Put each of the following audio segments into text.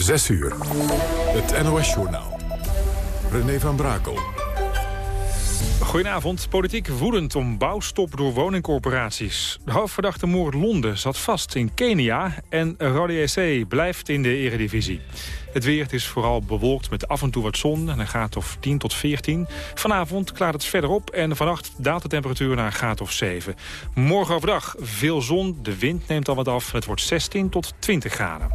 6 uur. Het NOS-journaal. René van Brakel. Goedenavond. Politiek woedend om bouwstop door woningcorporaties. De hoofdverdachte moord Londen zat vast in Kenia... en Rode SC blijft in de eredivisie. Het weer is vooral bewolkt met af en toe wat zon en een graad of 10 tot 14. Vanavond klaart het verder op en vannacht daalt de temperatuur naar een graad of 7. Morgen overdag veel zon, de wind neemt al wat af. Het wordt 16 tot 20 graden.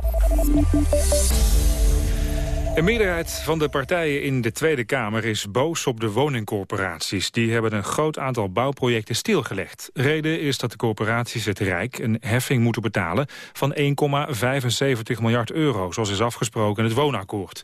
Een meerderheid van de partijen in de Tweede Kamer is boos op de woningcorporaties. Die hebben een groot aantal bouwprojecten stilgelegd. Reden is dat de corporaties het Rijk een heffing moeten betalen van 1,75 miljard euro, zoals is afgesproken in het woonakkoord.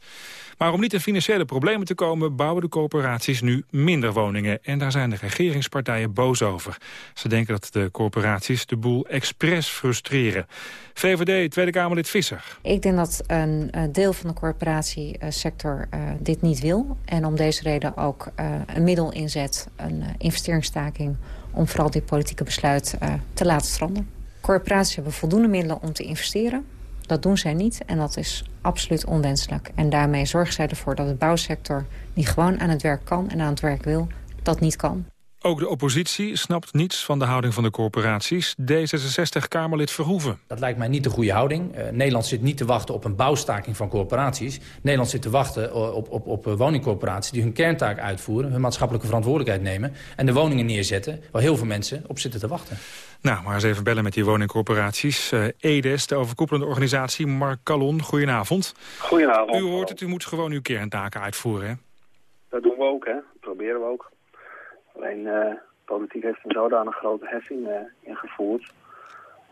Maar om niet in financiële problemen te komen... bouwen de corporaties nu minder woningen. En daar zijn de regeringspartijen boos over. Ze denken dat de corporaties de boel expres frustreren. VVD Tweede Kamerlid Visser. Ik denk dat een deel van de corporatiesector uh, dit niet wil. En om deze reden ook een middel inzet, een investeringsstaking... om vooral dit politieke besluit te laten stranden. Corporaties hebben voldoende middelen om te investeren. Dat doen zij niet en dat is absoluut onwenselijk. En daarmee zorgen zij ervoor dat de bouwsector... die gewoon aan het werk kan en aan het werk wil, dat niet kan. Ook de oppositie snapt niets van de houding van de corporaties. D66-Kamerlid Verhoeven. Dat lijkt mij niet de goede houding. Uh, Nederland zit niet te wachten op een bouwstaking van corporaties. Nederland zit te wachten op, op, op woningcorporaties die hun kerntaak uitvoeren... hun maatschappelijke verantwoordelijkheid nemen... en de woningen neerzetten waar heel veel mensen op zitten te wachten. Nou, maar eens even bellen met die woningcorporaties. Uh, EDES, de overkoepelende organisatie. Mark Callon, goedenavond. Goedenavond. U hoort het, u moet gewoon uw kerntaken uitvoeren, hè? Dat doen we ook, hè. Dat proberen we ook. Alleen, uh, politiek heeft een zodanig grote heffing uh, ingevoerd...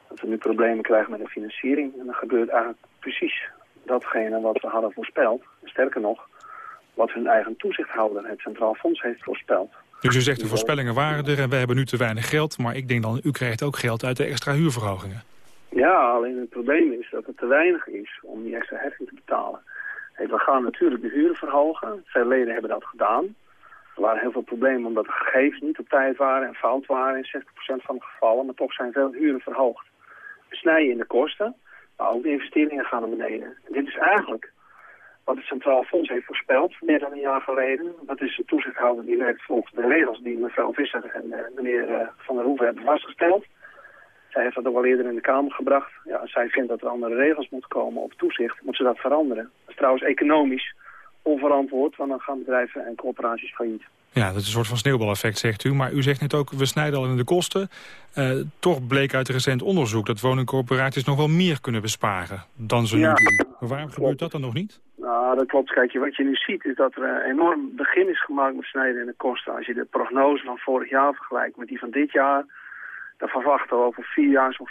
dat we nu problemen krijgen met de financiering. En dan gebeurt eigenlijk precies datgene wat we hadden voorspeld. Sterker nog, wat hun eigen toezichthouder, het Centraal Fonds, heeft voorspeld. Dus u zegt de voorspellingen waren er en we hebben nu te weinig geld. Maar ik denk dan, u krijgt ook geld uit de extra huurverhogingen. Ja, alleen het probleem is dat het te weinig is om die extra heffing te betalen. Hey, we gaan natuurlijk de huren verhogen. Veel leden hebben dat gedaan. Er waren heel veel problemen omdat de gegevens niet op tijd waren en fout waren in 60% van de gevallen. Maar toch zijn veel huren verhoogd. We snijden in de kosten, maar ook de investeringen gaan naar beneden. En dit is eigenlijk wat het Centraal Fonds heeft voorspeld, meer dan een jaar geleden. Dat is een toezichthouder die werkt volgens de regels die mevrouw Visser en uh, meneer uh, Van der Hoeven hebben vastgesteld. Zij heeft dat ook al eerder in de Kamer gebracht. Ja, zij vindt dat er andere regels moeten komen op toezicht. Moet ze dat veranderen. Dat is trouwens economisch onverantwoord, want dan gaan bedrijven en corporaties failliet. Ja, dat is een soort van sneeuwbaleffect, zegt u. Maar u zegt net ook, we snijden al in de kosten. Uh, toch bleek uit recent onderzoek dat woningcorporaties nog wel meer kunnen besparen dan ze ja, nu doen. Waarom gebeurt dat dan nog niet? Nou, dat klopt. Kijk, wat je nu ziet is dat er een enorm begin is gemaakt met snijden in de kosten. Als je de prognose van vorig jaar vergelijkt met die van dit jaar... dan verwachten we over vier jaar zo'n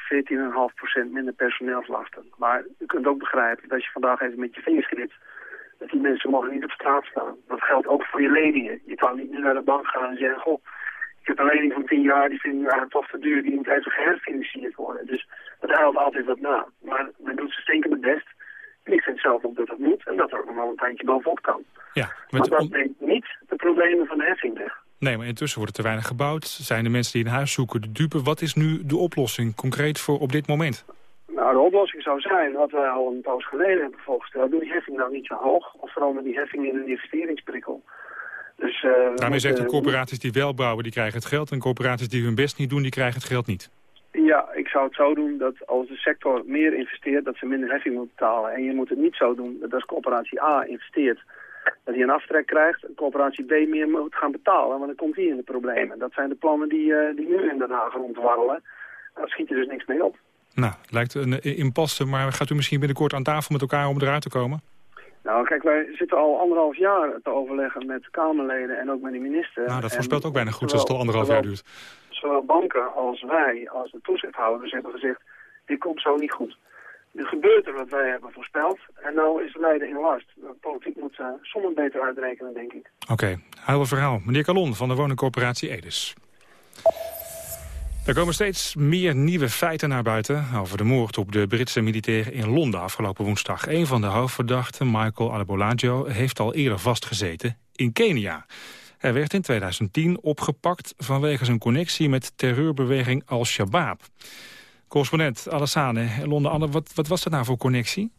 14,5% minder personeelslasten. Maar u kunt ook begrijpen dat je vandaag even met je vingers knipt die mensen mogen niet op straat staan. Dat geldt ook voor je leningen. Je kan niet nu naar de bank gaan en zeggen, goh, ik heb een lening van 10 jaar, die vind ik nu eigenlijk toch te duur, die moet even geherfinancierd worden. Dus dat haalt altijd wat na. Maar men doet ze stinkend best. En ik vind zelf ook dat dat moet en dat er ook nog wel een tijdje bovenop kan. Ja, maar dat neemt niet de problemen van de heffing weg. Nee, maar intussen wordt er te weinig gebouwd. Zijn de mensen die een huis zoeken de dupe? Wat is nu de oplossing concreet voor op dit moment? Nou, de oplossing zou zijn, wat wij al een poos geleden hebben voorgesteld, doe die heffing nou niet zo hoog, of verander die heffing in een investeringsprikkel. Dus, uh, Daarmee zegt de corporaties die wel bouwen, die krijgen het geld, en corporaties die hun best niet doen, die krijgen het geld niet. Ja, ik zou het zo doen dat als de sector meer investeert, dat ze minder heffing moet betalen. En je moet het niet zo doen dat als corporatie A investeert, dat hij een aftrek krijgt, en corporatie B meer moet gaan betalen, want dan komt hij in de problemen. Dat zijn de plannen die, uh, die nu in Den Haag rondwarrelen. Daar schiet er dus niks mee op. Nou, het lijkt een impasse, maar gaat u misschien binnenkort aan tafel met elkaar om eruit te komen? Nou, kijk, wij zitten al anderhalf jaar te overleggen met Kamerleden en ook met de minister. Nou, dat voorspelt ook bijna goed als het al anderhalf jaar duurt. Zowel banken als wij, als de toezichthouders, hebben gezegd, dit komt zo niet goed. Nu gebeurt er wat wij hebben voorspeld en nou is Leiden in last. De politiek moet uh, beter uitrekenen, denk ik. Oké, okay. verhaal. Meneer Calon van de woningcorporatie Edes. Er komen steeds meer nieuwe feiten naar buiten over de moord op de Britse militairen in Londen afgelopen woensdag. Een van de hoofdverdachten, Michael Adebolajo, heeft al eerder vastgezeten in Kenia. Hij werd in 2010 opgepakt vanwege zijn connectie met terreurbeweging Al-Shabaab. Correspondent Alassane, Londen, wat, wat was dat nou voor connectie?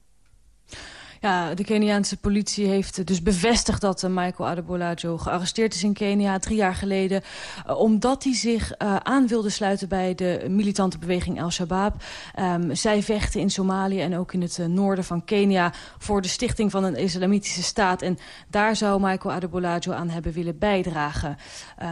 Ja, de Keniaanse politie heeft dus bevestigd dat uh, Michael Adebolajo gearresteerd is in Kenia drie jaar geleden. Uh, omdat hij zich uh, aan wilde sluiten bij de militante beweging Al-Shabaab. Um, zij vechten in Somalië en ook in het noorden van Kenia voor de stichting van een islamitische staat. En daar zou Michael Adebolajo aan hebben willen bijdragen.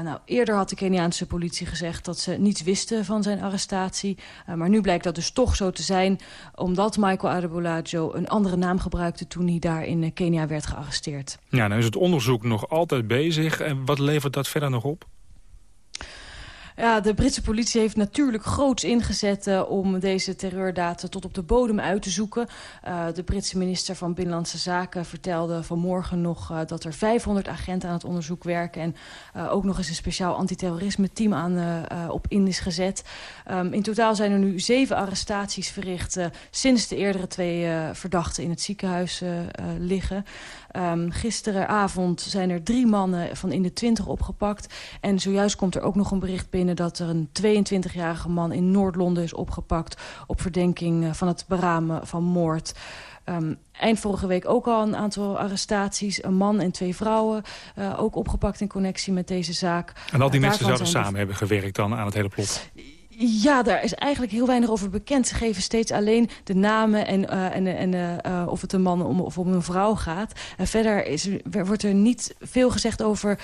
nou, eerder had de Keniaanse politie gezegd dat ze niets wisten van zijn arrestatie. maar nu blijkt dat dus toch zo te zijn, omdat Michael Adebolajo een andere naam gebruikt toen hij daar in eh, Kenia werd gearresteerd. Ja, nou is het onderzoek nog altijd bezig. En wat levert dat verder nog op? Ja, de Britse politie heeft natuurlijk groots ingezet uh, om deze terreurdaten tot op de bodem uit te zoeken. Uh, de Britse minister van Binnenlandse Zaken vertelde vanmorgen nog uh, dat er 500 agenten aan het onderzoek werken. En ook nog eens een speciaal antiterrorisme team aan, op in is gezet. Um, in totaal zijn er nu zeven arrestaties verricht sinds de eerdere twee verdachten in het ziekenhuis liggen. Um, gisteravond zijn er drie mannen van in de twintig opgepakt. En zojuist komt er ook nog een bericht binnen dat er een 22-jarige man in Noord-Londen is opgepakt... op verdenking eh, van het beramen van moord. Um, eind vorige week ook al een aantal arrestaties. Een man en twee vrouwen uh, ook opgepakt in connectie met deze zaak. En al die uh, mensen zouden samen hebben gewerkt dan aan het hele plot? Ja, daar is eigenlijk heel weinig over bekend. Ze geven steeds alleen de namen en, uh, en, en uh, of het een man om, of om een vrouw gaat. En verder is, wordt er niet veel gezegd over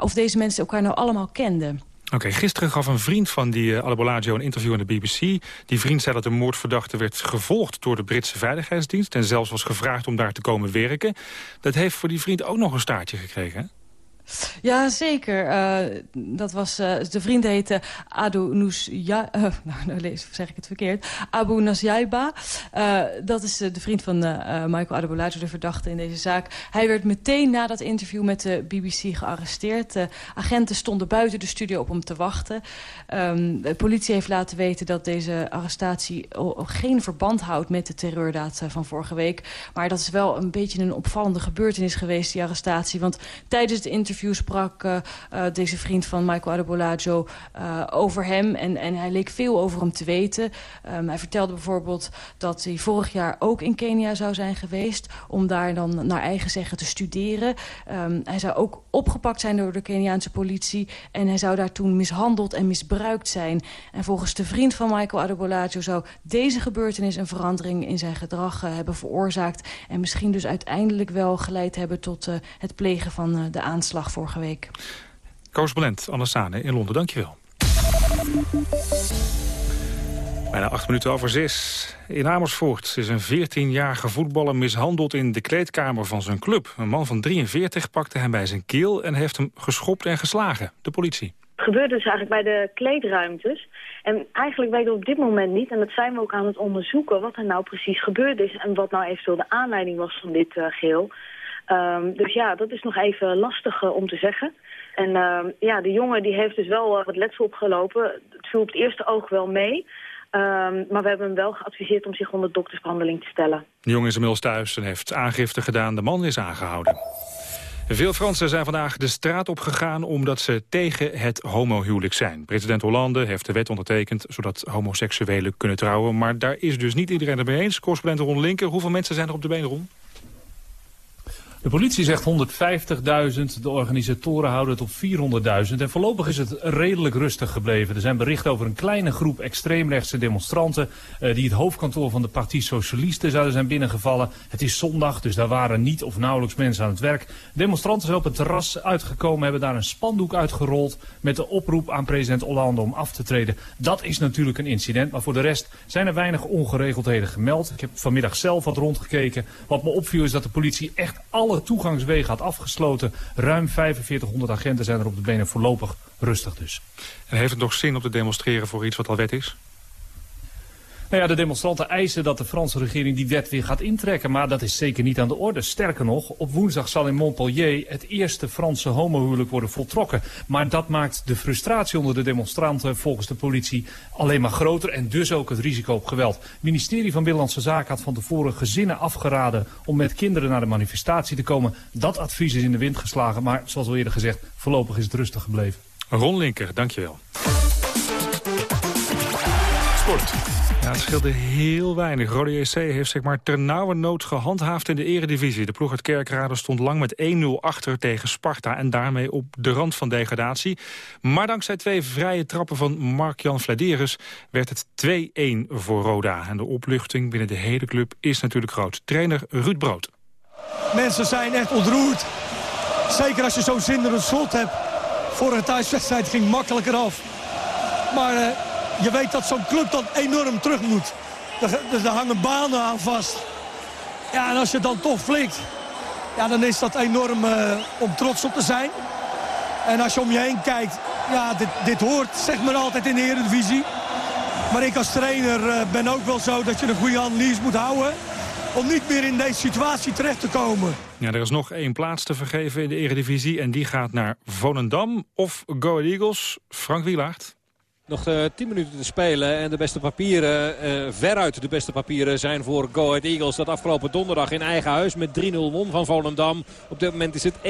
of deze mensen elkaar nou allemaal kenden. Oké, gisteren gaf een vriend van die uh, een interview aan de BBC. Die vriend zei dat de moordverdachte werd gevolgd door de Britse Veiligheidsdienst... en zelfs was gevraagd om daar te komen werken. Dat heeft voor die vriend ook nog een staartje gekregen, hè? Ja, zeker. Uh, dat was, uh, de vriend heette Adu Nusja... Uh, nou, nou zeg ik het verkeerd. Abu Nasjaiba. dat is de vriend van Michael Adebolajo, de verdachte in deze zaak. Hij werd meteen na dat interview met de BBC gearresteerd. agenten stonden buiten de studio op hem te wachten. Um, de politie heeft laten weten dat deze arrestatie geen verband houdt... met de terreurdaad van vorige week. Maar dat is wel een beetje een opvallende gebeurtenis geweest, die arrestatie. Want tijdens het interview interview sprak uh, deze vriend van Michael Adebolajo uh, over hem. En, en hij leek veel over hem te weten. Um, hij vertelde bijvoorbeeld dat hij vorig jaar ook in Kenia zou zijn geweest... om daar dan naar eigen zeggen te studeren. Um, hij zou ook opgepakt zijn door de Keniaanse politie... en hij zou daar toen mishandeld en misbruikt zijn. En volgens de vriend van Michael Adebolajo zou deze gebeurtenis... een verandering in zijn gedrag hebben veroorzaakt... en misschien dus uiteindelijk wel geleid hebben tot het plegen van de aanslag vorige week. Correspondent Anne Sane in Londen, dankjewel. Bijna acht minuten over zes. In Amersfoort is een 14-jarige voetballer mishandeld in de kleedkamer van zijn club. Een man van 43 pakte hem bij zijn keel en heeft hem geschopt en geslagen. De politie. Het gebeurde dus eigenlijk bij de kleedruimtes. En eigenlijk weten we op dit moment niet, en dat zijn we ook aan het onderzoeken... wat er nou precies gebeurd is en wat nou eventueel de aanleiding was van dit uh, geheel. Um, dus ja, dat is nog even lastig uh, om te zeggen. En uh, ja, de jongen die heeft dus wel uh, wat letsel opgelopen. Het viel op het eerste oog wel mee. Um, maar we hebben hem wel geadviseerd om zich onder doktersbehandeling te stellen. De jongen is inmiddels thuis en heeft aangifte gedaan. De man is aangehouden. Veel Fransen zijn vandaag de straat op gegaan omdat ze tegen het homohuwelijk zijn. President Hollande heeft de wet ondertekend zodat homoseksuelen kunnen trouwen. Maar daar is dus niet iedereen het mee eens. Correspondent Ron Linker, hoeveel mensen zijn er op de been, Ron? De politie zegt 150.000, de organisatoren houden het op 400.000. En voorlopig is het redelijk rustig gebleven. Er zijn berichten over een kleine groep extreemrechtse demonstranten... Uh, die het hoofdkantoor van de Partie Socialisten zouden zijn binnengevallen. Het is zondag, dus daar waren niet of nauwelijks mensen aan het werk. Demonstranten zijn op het terras uitgekomen, hebben daar een spandoek uitgerold... met de oproep aan president Hollande om af te treden. Dat is natuurlijk een incident, maar voor de rest zijn er weinig ongeregeldheden gemeld. Ik heb vanmiddag zelf wat rondgekeken. Wat me opviel is dat de politie echt alle toegangswegen had afgesloten. Ruim 4500 agenten zijn er op de benen voorlopig rustig dus. En heeft het nog zin om te demonstreren voor iets wat al wet is? Nou ja, de demonstranten eisen dat de Franse regering die wet weer gaat intrekken. Maar dat is zeker niet aan de orde. Sterker nog, op woensdag zal in Montpellier het eerste Franse homohuwelijk worden voltrokken. Maar dat maakt de frustratie onder de demonstranten volgens de politie alleen maar groter. En dus ook het risico op geweld. Het ministerie van Binnenlandse Zaken had van tevoren gezinnen afgeraden om met kinderen naar de manifestatie te komen. Dat advies is in de wind geslagen. Maar zoals al eerder gezegd, voorlopig is het rustig gebleven. Ron Linker, dankjewel. Sport. Het scheelde heel weinig. Rode JC heeft zich maar ternauwernood gehandhaafd in de eredivisie. De ploeg uit Kerkrade stond lang met 1-0 achter tegen Sparta... en daarmee op de rand van degradatie. Maar dankzij twee vrije trappen van Mark-Jan Vladeres... werd het 2-1 voor Roda. En de opluchting binnen de hele club is natuurlijk groot. Trainer Ruud Brood. Mensen zijn echt ontroerd. Zeker als je zo'n zinderend slot hebt. Vorige thuiswedstrijd ging makkelijker af. Maar uh, je weet dat zo'n club dan enorm terug moet. Er, er, hangen banen aan vast. Ja, en als je dan toch flikt, ja, dan is dat enorm uh, om trots op te zijn. En als je om je heen kijkt, ja, dit, dit hoort zeg maar altijd in de Eredivisie. Maar ik als trainer uh, ben ook wel zo dat je een goede analyse moet houden om niet meer in deze situatie terecht te komen. Ja, er is nog één plaats te vergeven in de Eredivisie... en die gaat naar Volendam of Go Eagles. Frank Wielaert. Nog uh, eh, 10 minuten te spelen en de beste papieren, uh, veruit de beste papieren zijn voor Go Ahead Eagles. Dat afgelopen donderdag in eigen huis met 3-0 won van Volendam. Op dit moment is het 1-0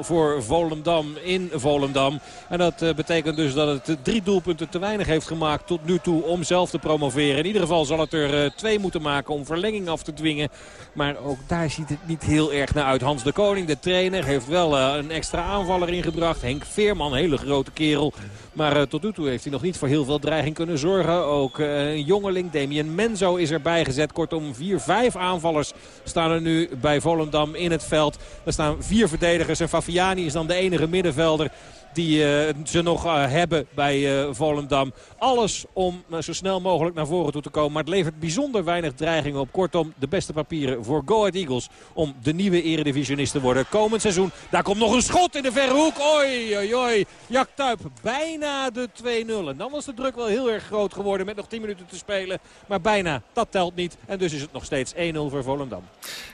voor Volendam in Volendam. En dat uh, betekent dus dat het drie doelpunten te weinig heeft gemaakt tot nu toe om zelf te promoveren. In ieder geval zal het er twee moeten maken om verlenging af te dwingen. Maar ook daar ziet het niet heel erg naar uit. Hans de Koning, de trainer, heeft wel een extra aanvaller ingebracht. Henk Veerman, hele grote kerel. Maar tot nu toe heeft hij nog niet voor heel veel dreiging kunnen zorgen. Ook uh, een jongeling, Damien Menzo, is erbij gezet. Kortom, vier, vijf aanvallers staan er nu bij Volendam in het veld. Er staan vier verdedigers en Faviani is dan de enige middenvelder die uh, ze nog uh, hebben bij uh, Volendam. Alles om zo snel mogelijk naar voren toe te komen. Maar het levert bijzonder weinig dreiging op. Kortom, de beste papieren voor Go Ahead Eagles om de nieuwe eredivisionist te worden. Komend seizoen, daar komt nog een schot in de verre hoek. Oi, oi, oi. Jack Tuip, bijna de 2-0. En dan was de druk wel heel erg groot geworden met nog 10 minuten te spelen. Maar bijna, dat telt niet. En dus is het nog steeds 1-0 voor Volendam.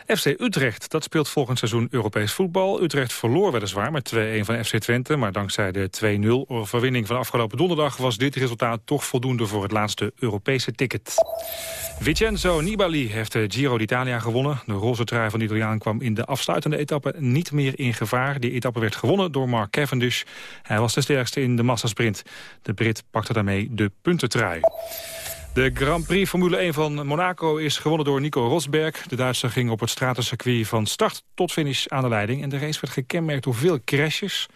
FC Utrecht, dat speelt volgend seizoen Europees voetbal. Utrecht verloor weliswaar met 2-1 van FC Twente. Maar dankzij de 2-0 overwinning van afgelopen donderdag... was dit resultaat toch voldoende voor het laatste Europese ticket. Vincenzo Nibali heeft de Giro d'Italia gewonnen. De roze trui van de Italiaan kwam in de afsluitende etappe niet meer in gevaar. Die etappe werd gewonnen door Mark Cavendish. Hij was de sterkste in de massasprint. De Brit pakte daarmee de puntentrui. De Grand Prix Formule 1 van Monaco is gewonnen door Nico Rosberg. De Duitser ging op het stratencircuit van start tot finish aan de leiding. En de race werd gekenmerkt door veel crashes.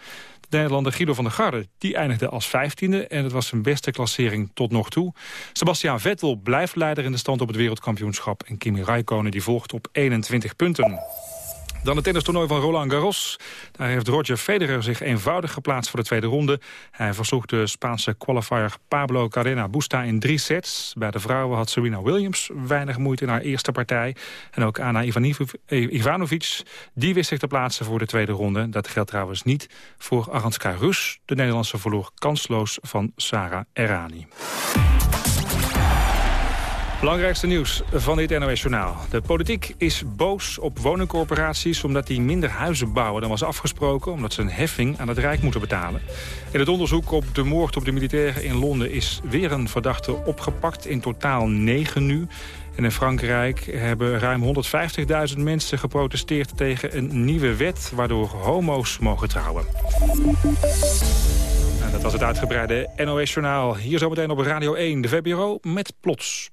De Nederlander Guido van der Garde die eindigde als vijftiende... en het was zijn beste klassering tot nog toe. Sebastian Vettel blijft leider in de stand op het wereldkampioenschap... en Kimi Raikkonen die volgt op 21 punten. Dan het tennistoernooi van Roland Garros. Daar heeft Roger Federer zich eenvoudig geplaatst voor de tweede ronde. Hij versloeg de Spaanse qualifier Pablo Carrena Busta in drie sets. Bij de vrouwen had Serena Williams weinig moeite in haar eerste partij. En ook Anna Ivanovic, die wist zich te plaatsen voor de tweede ronde. Dat geldt trouwens niet voor Aranska Rus. De Nederlandse verloor kansloos van Sarah Errani. Belangrijkste nieuws van dit NOS-journaal. De politiek is boos op woningcorporaties omdat die minder huizen bouwen dan was afgesproken... omdat ze een heffing aan het Rijk moeten betalen. In het onderzoek op de moord op de militairen in Londen is weer een verdachte opgepakt. In totaal negen nu. En in Frankrijk hebben ruim 150.000 mensen geprotesteerd tegen een nieuwe wet... waardoor homo's mogen trouwen. Nou, dat was het uitgebreide NOS-journaal. Hier zometeen op Radio 1, de VBRO met Plots.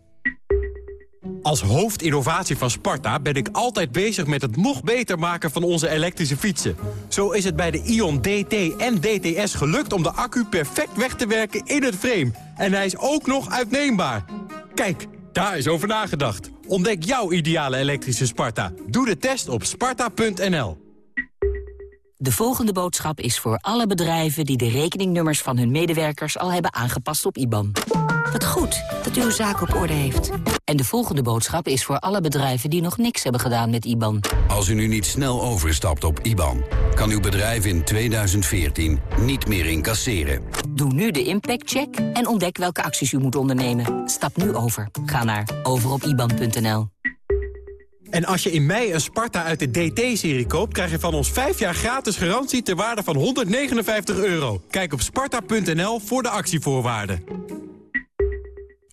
Als hoofdinnovatie van Sparta ben ik altijd bezig met het nog beter maken van onze elektrische fietsen. Zo is het bij de Ion DT en DTS gelukt om de accu perfect weg te werken in het frame. En hij is ook nog uitneembaar. Kijk, daar is over nagedacht. Ontdek jouw ideale elektrische Sparta. Doe de test op sparta.nl. De volgende boodschap is voor alle bedrijven die de rekeningnummers van hun medewerkers al hebben aangepast op IBAN. Wat goed dat u uw zaak op orde heeft. En de volgende boodschap is voor alle bedrijven die nog niks hebben gedaan met IBAN. Als u nu niet snel overstapt op IBAN, kan uw bedrijf in 2014 niet meer incasseren. Doe nu de impactcheck en ontdek welke acties u moet ondernemen. Stap nu over. Ga naar overopiban.nl. En als je in mei een Sparta uit de DT-serie koopt... krijg je van ons 5 jaar gratis garantie ter waarde van 159 euro. Kijk op sparta.nl voor de actievoorwaarden.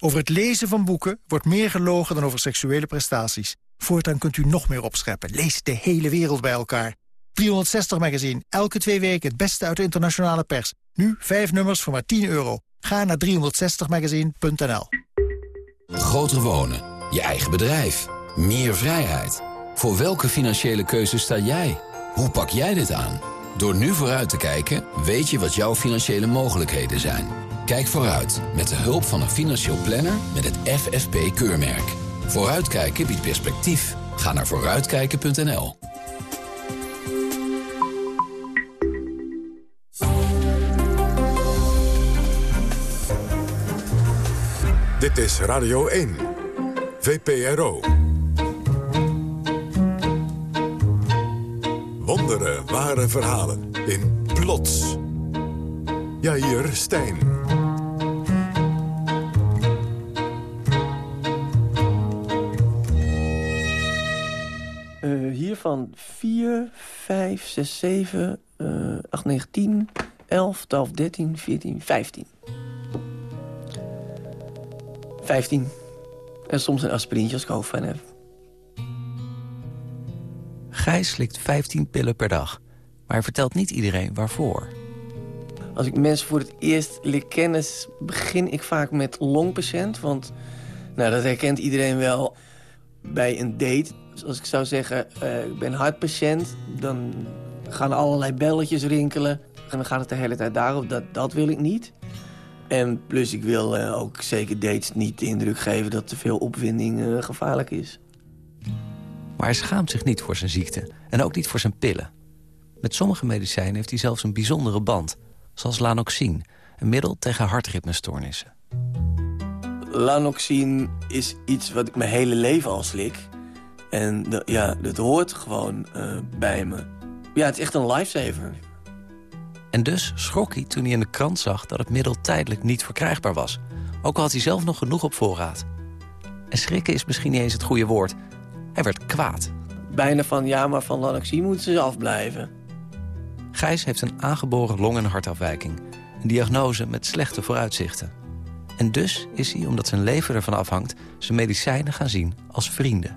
Over het lezen van boeken wordt meer gelogen dan over seksuele prestaties. Voortaan kunt u nog meer opscheppen. Lees de hele wereld bij elkaar. 360 Magazine, elke twee weken het beste uit de internationale pers. Nu vijf nummers voor maar 10 euro. Ga naar 360magazine.nl Groter wonen, je eigen bedrijf, meer vrijheid. Voor welke financiële keuze sta jij? Hoe pak jij dit aan? Door nu vooruit te kijken, weet je wat jouw financiële mogelijkheden zijn. Kijk vooruit met de hulp van een financieel planner met het FFP-keurmerk. Vooruitkijken biedt perspectief. Ga naar vooruitkijken.nl. Dit is Radio 1. VPRO. Wonderen, ware verhalen in Plots. Jair Stijn. Uh, hiervan 4, 5, 6, 7, uh, 8, 9, 10, 11, 12, 13, 14, 15. 15. En soms een aspirintje als ik hoofdpijn heb. Gijs slikt 15 pillen per dag. Maar hij vertelt niet iedereen waarvoor. Als ik mensen voor het eerst leer kennen... begin ik vaak met longpatiënt. Want nou, dat herkent iedereen wel bij een date. Dus als ik zou zeggen, uh, ik ben hartpatiënt... dan gaan allerlei belletjes rinkelen. En dan gaat het de hele tijd daarop. Dat, dat wil ik niet. En plus ik wil uh, ook zeker dates niet de indruk geven... dat te veel opwinding uh, gevaarlijk is. Maar hij schaamt zich niet voor zijn ziekte. En ook niet voor zijn pillen. Met sommige medicijnen heeft hij zelfs een bijzondere band. Zoals lanoxine, een middel tegen hartritmestoornissen. Lanoxine is iets wat ik mijn hele leven al slik. En de, ja, dat hoort gewoon uh, bij me. Ja, het is echt een lifesaver. En dus schrok hij toen hij in de krant zag dat het middel tijdelijk niet verkrijgbaar was. Ook al had hij zelf nog genoeg op voorraad. En schrikken is misschien niet eens het goede woord. Hij werd kwaad. Bijna van, ja, maar van lanoxine moeten ze afblijven. Gijs heeft een aangeboren long- en hartafwijking. Een diagnose met slechte vooruitzichten. En dus is hij, omdat zijn leven ervan afhangt... zijn medicijnen gaan zien als vrienden.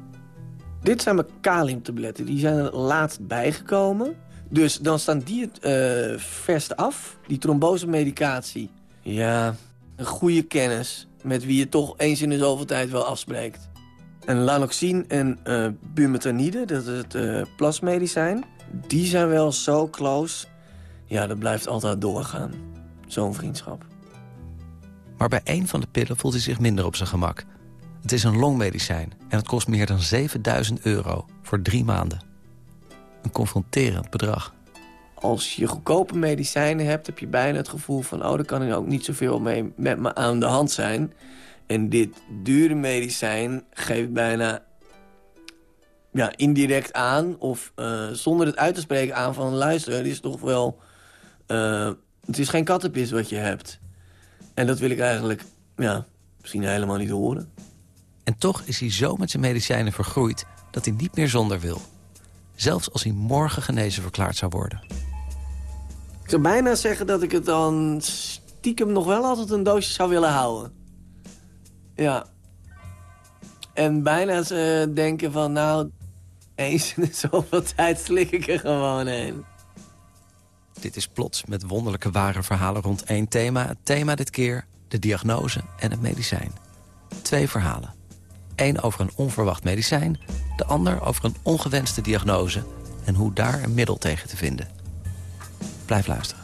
Dit zijn mijn kaliumtabletten. Die zijn er laatst bijgekomen. Dus dan staan die het uh, verst af. Die trombosemedicatie. Ja, een goede kennis. Met wie je toch eens in de zoveel tijd wel afspreekt. En lanoxine en uh, bumetanide, dat is het uh, plasmedicijn... die zijn wel zo close. Ja, dat blijft altijd doorgaan. Zo'n vriendschap. Maar bij één van de pillen voelt hij zich minder op zijn gemak. Het is een longmedicijn en het kost meer dan 7000 euro voor drie maanden. Een confronterend bedrag. Als je goedkope medicijnen hebt, heb je bijna het gevoel van... oh, daar kan ik ook niet zoveel mee met me aan de hand zijn. En dit dure medicijn geeft bijna ja, indirect aan... of uh, zonder het uit te spreken aan van... luister, het is toch wel... Uh, het is geen kattenpis wat je hebt. En dat wil ik eigenlijk ja, misschien helemaal niet horen. En toch is hij zo met zijn medicijnen vergroeid... dat hij niet meer zonder wil. Zelfs als hij morgen genezen verklaard zou worden. Ik zou bijna zeggen dat ik het dan stiekem nog wel altijd een doosje zou willen houden. Ja. En bijna ze denken van, nou, eens in zoveel tijd slik ik er gewoon heen. Dit is plots met wonderlijke ware verhalen rond één thema. Het thema dit keer, de diagnose en het medicijn. Twee verhalen. Eén over een onverwacht medicijn, de ander over een ongewenste diagnose... en hoe daar een middel tegen te vinden. Blijf luisteren.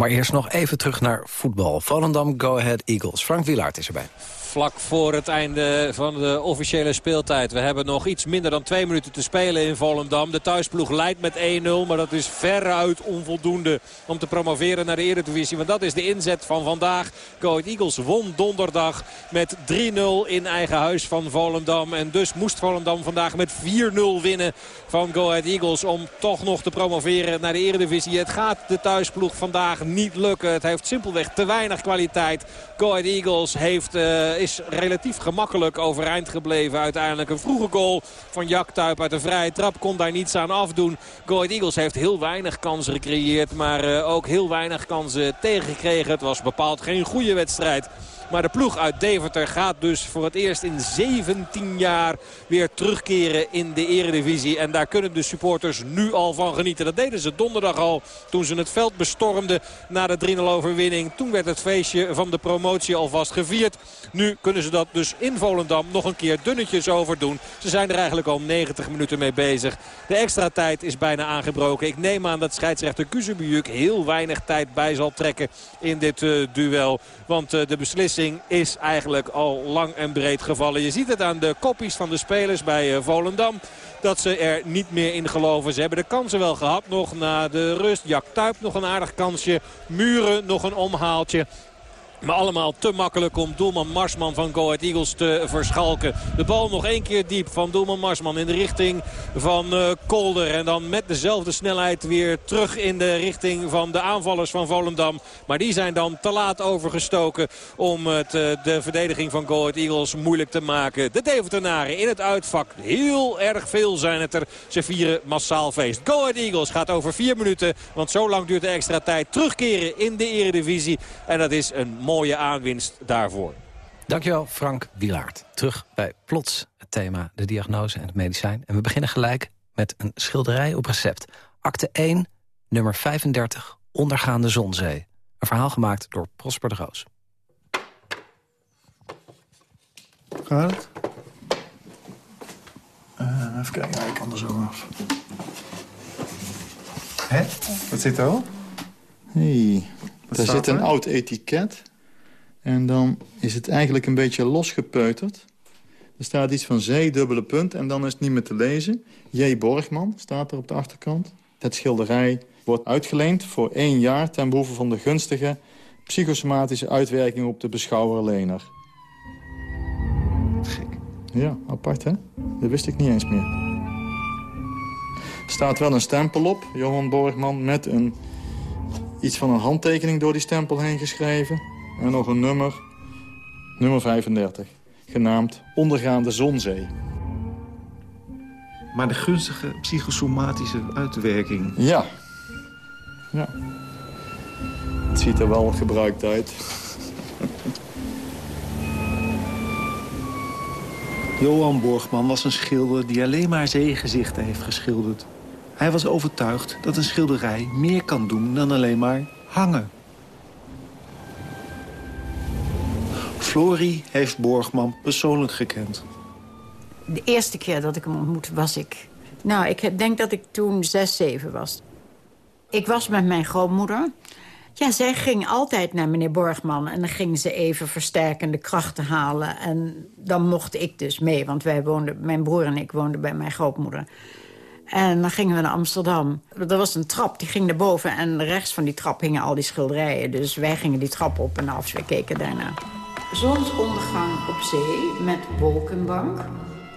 Maar eerst nog even terug naar voetbal. Volendam Go Ahead Eagles. Frank Wielaert is erbij. Vlak voor het einde van de officiële speeltijd. We hebben nog iets minder dan twee minuten te spelen in Volendam. De thuisploeg leidt met 1-0, maar dat is veruit onvoldoende om te promoveren naar de Eredivisie. Want dat is de inzet van vandaag. Go Eagles won donderdag met 3-0 in eigen huis van Volendam. En dus moest Volendam vandaag met 4-0 winnen van Go Ahead Eagles om toch nog te promoveren naar de Eredivisie. Het gaat de thuisploeg vandaag niet lukken. Het heeft simpelweg te weinig kwaliteit. Go Ahead Eagles heeft, uh, is relatief gemakkelijk overeind gebleven. Uiteindelijk een vroege goal van Jack Tuip uit de vrije trap. Kon daar niets aan afdoen. Go Eagles heeft heel weinig kansen gecreëerd. Maar uh, ook heel weinig kansen tegengekregen. Het was bepaald geen goede wedstrijd. Maar de ploeg uit Deventer gaat dus voor het eerst in 17 jaar weer terugkeren in de eredivisie. En daar kunnen de supporters nu al van genieten. Dat deden ze donderdag al toen ze het veld bestormden na de 3-0 overwinning. Toen werd het feestje van de promotie alvast gevierd. Nu kunnen ze dat dus in Volendam nog een keer dunnetjes over doen. Ze zijn er eigenlijk al 90 minuten mee bezig. De extra tijd is bijna aangebroken. Ik neem aan dat scheidsrechter Kuzebujuk heel weinig tijd bij zal trekken in dit uh, duel. Want uh, de beslissing is eigenlijk al lang en breed gevallen. Je ziet het aan de koppies van de spelers bij uh, Volendam dat ze er niet meer in geloven. Ze hebben de kansen wel gehad nog na de rust. Jak Tuip nog een aardig kansje. Muren nog een omhaaltje. Maar allemaal te makkelijk om doelman Marsman van Go Ahead Eagles te verschalken. De bal nog één keer diep van doelman Marsman in de richting van uh, Kolder. En dan met dezelfde snelheid weer terug in de richting van de aanvallers van Volendam. Maar die zijn dan te laat overgestoken om het, uh, de verdediging van Go Ahead Eagles moeilijk te maken. De Deventenaren in het uitvak. Heel erg veel zijn het er. Ze vieren massaal feest. Go Ahead Eagles gaat over vier minuten. Want zo lang duurt de extra tijd. Terugkeren in de eredivisie. En dat is een mooie aanwinst daarvoor. Dankjewel Frank Wielaert. Terug bij Plots, het thema de diagnose en het medicijn. En we beginnen gelijk met een schilderij op recept. Acte 1, nummer 35, Ondergaande Zonzee. Een verhaal gemaakt door Prosper de Roos. Gaat het? Uh, even kijken, ik kan er zo af. Hé, wat zit er al? Hey, daar zit een oud etiket. En dan is het eigenlijk een beetje losgepeuterd. Er staat iets van zee, dubbele punt, en dan is het niet meer te lezen. J. Borgman staat er op de achterkant. Het schilderij wordt uitgeleend voor één jaar... ten behoeve van de gunstige psychosomatische uitwerking op de beschouwer-lener. Gek. Ja, apart hè? Dat wist ik niet eens meer. Er staat wel een stempel op, Johan Borgman, met een, iets van een handtekening door die stempel heen geschreven. En nog een nummer, nummer 35, genaamd Ondergaande Zonzee. Maar de gunstige psychosomatische uitwerking. Ja. Ja. Het ziet er wel gebruikt uit. Johan Borgman was een schilder die alleen maar zeegezichten heeft geschilderd. Hij was overtuigd dat een schilderij meer kan doen dan alleen maar hangen. Florie heeft Borgman persoonlijk gekend. De eerste keer dat ik hem ontmoette was ik... Nou, ik denk dat ik toen zes, zeven was. Ik was met mijn grootmoeder. Ja, zij ging altijd naar meneer Borgman... en dan ging ze even versterkende krachten halen. En dan mocht ik dus mee, want wij woonden, mijn broer en ik woonden bij mijn grootmoeder. En dan gingen we naar Amsterdam. Er was een trap, die ging naar boven... en rechts van die trap hingen al die schilderijen. Dus wij gingen die trap op en af, we keken daarna. Zonsondergang op zee met wolkenbank,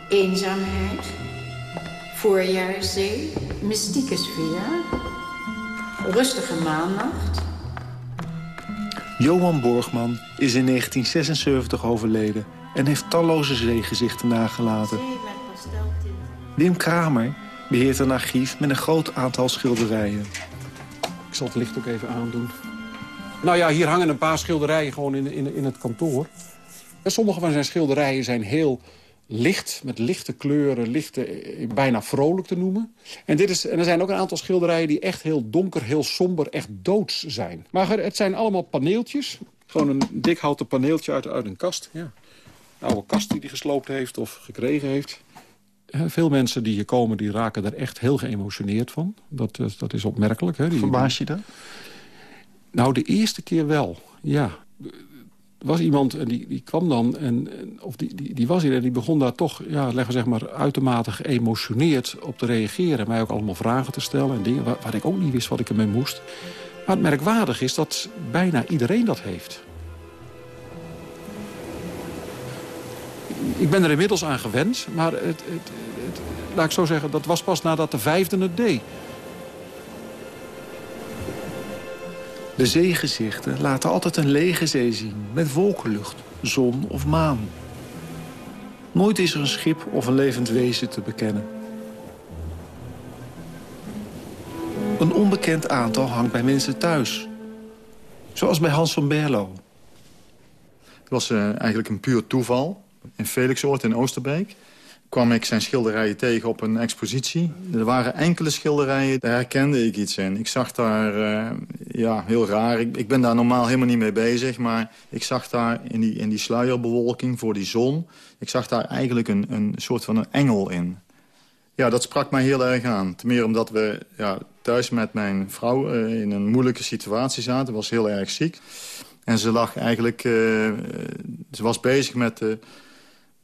eenzaamheid, voorjaarszee, mystieke sfeer, rustige maannacht. Johan Borgman is in 1976 overleden en heeft talloze zeegezichten nagelaten. Wim Kramer beheert een archief met een groot aantal schilderijen. Ik zal het licht ook even aandoen. Nou ja, hier hangen een paar schilderijen gewoon in, in, in het kantoor. En sommige van zijn schilderijen zijn heel licht, met lichte kleuren, lichte, eh, bijna vrolijk te noemen. En, dit is, en er zijn ook een aantal schilderijen die echt heel donker, heel somber, echt doods zijn. Maar het zijn allemaal paneeltjes. Gewoon een dik houten paneeltje uit, uit een kast. Ja. Een oude kast die hij gesloopt heeft of gekregen heeft. Veel mensen die hier komen, die raken er echt heel geëmotioneerd van. Dat, dat is opmerkelijk. Hè? Die, Verbaas je dat? Nou, de eerste keer wel, ja. Er was iemand en die, die kwam dan, en, of die, die, die was hier... en die begon daar toch, ja, leggen zeg maar, uitermate geëmotioneerd op te reageren. Mij ook allemaal vragen te stellen en dingen waar, ik ook niet wist wat ik ermee moest. Maar het merkwaardig is dat bijna iedereen dat heeft. Ik ben er inmiddels aan gewend, maar het, het, het, laat ik zo zeggen... dat was pas nadat de vijfde het deed. De zeegezichten laten altijd een lege zee zien... met wolkenlucht, zon of maan. Nooit is er een schip of een levend wezen te bekennen. Een onbekend aantal hangt bij mensen thuis. Zoals bij Hans van Berlo. Het was uh, eigenlijk een puur toeval. In Felixoord in Oosterbeek kwam ik zijn schilderijen tegen op een expositie. Er waren enkele schilderijen, daar herkende ik iets in. Ik zag daar, uh, ja, heel raar. Ik, ik, ben daar normaal helemaal niet mee bezig... maar ik zag daar in die, in die sluierbewolking voor die zon... ik zag daar eigenlijk een, een soort van een engel in. Ja, dat sprak mij heel erg aan. Ten meer omdat we ja, thuis met mijn vrouw uh, in een moeilijke situatie zaten. was heel erg ziek. En ze lag eigenlijk... Uh, ze was bezig met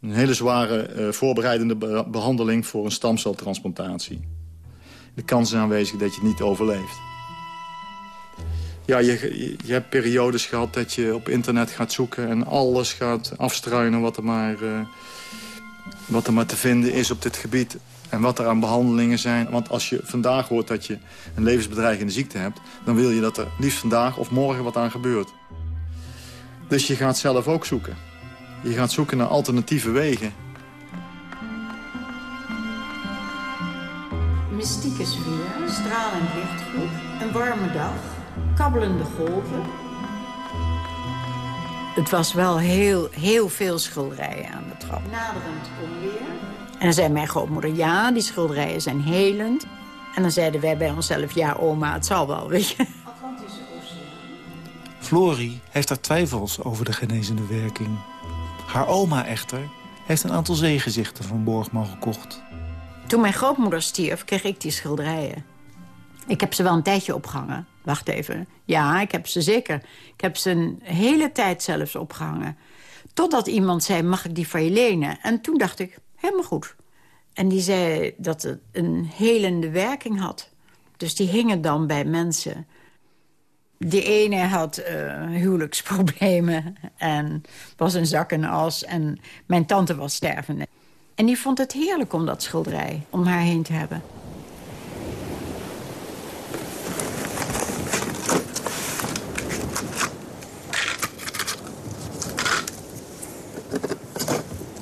een hele zware uh, voorbereidende be behandeling voor een stamceltransplantatie. De kans is aanwezig dat je het niet overleeft. Ja, je, je hebt periodes gehad dat je op internet gaat zoeken... en alles gaat afstruinen wat er maar, uh, wat er maar te vinden is op dit gebied... en wat er aan behandelingen zijn. Want als je vandaag hoort dat je een levensbedreigende ziekte hebt... dan wil je dat er liefst vandaag of morgen wat aan gebeurt. Dus je gaat zelf ook zoeken. Je gaat zoeken naar alternatieve wegen. Mystieke sfeer, stralend lichtgroep, een warme dag, kabbelende golven. Het was wel heel, heel veel schilderijen aan de trap. Naderend onweer. En dan zei mijn grootmoeder, ja, die schilderijen zijn helend. En dan zeiden wij bij onszelf, ja oma, het zal wel, weet je. Atlantische Oceaan. Florie heeft haar twijfels over de genezende werking. Haar oma echter heeft een aantal zeegezichten van Borgman gekocht. Toen mijn grootmoeder stierf, kreeg ik die schilderijen. Ik heb ze wel een tijdje opgehangen. Wacht even. Ja, ik heb ze zeker. Ik heb ze een hele tijd zelfs opgehangen. Totdat iemand zei, mag ik die van je lenen? En toen dacht ik, helemaal goed. En die zei dat het een helende werking had. Dus die hingen dan bij mensen de ene had uh, huwelijksproblemen en was een zak en as. En mijn tante was stervende. En die vond het heerlijk om dat schilderij om haar heen te hebben.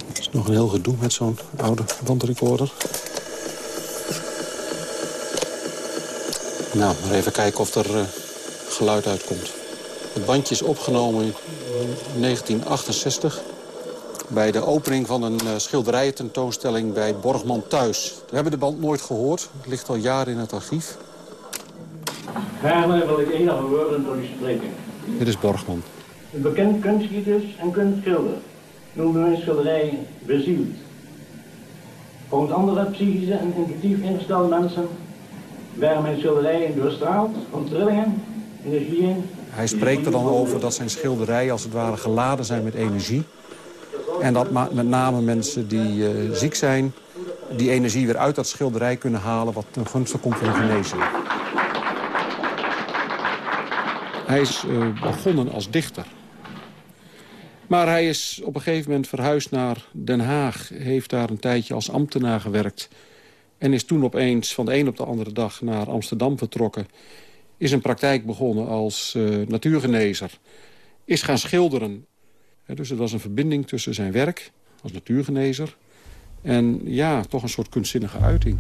Het is nog een heel gedoe met zo'n oude bandrecorder. Nou, maar even kijken of er... Uh geluid uitkomt. Het bandje is opgenomen in 1968 bij de opening van een uh, schilderijententoonstelling bij Borgman Thuis. We hebben de band nooit gehoord. Het ligt al jaren in het archief. Gaarne wil ik enige woorden door u spreken. Dit is Borgman. Een bekend kunstgieters en kunstschilder noemde mijn schilderij bezield. Volgens andere psychische en intuïtief ingestelde mensen werden mijn schilderijen doorstraald van trillingen hij spreekt er dan over dat zijn schilderijen als het ware geladen zijn met energie. En dat met name mensen die uh, ziek zijn... die energie weer uit dat schilderij kunnen halen... wat ten gunste komt van de genezing. Hij is uh, begonnen als dichter. Maar hij is op een gegeven moment verhuisd naar Den Haag. Heeft daar een tijdje als ambtenaar gewerkt. En is toen opeens van de een op de andere dag naar Amsterdam vertrokken is een praktijk begonnen als uh, natuurgenezer. Is gaan schilderen. dus het was een verbinding tussen zijn werk als natuurgenezer... en ja, toch een soort kunstzinnige uiting.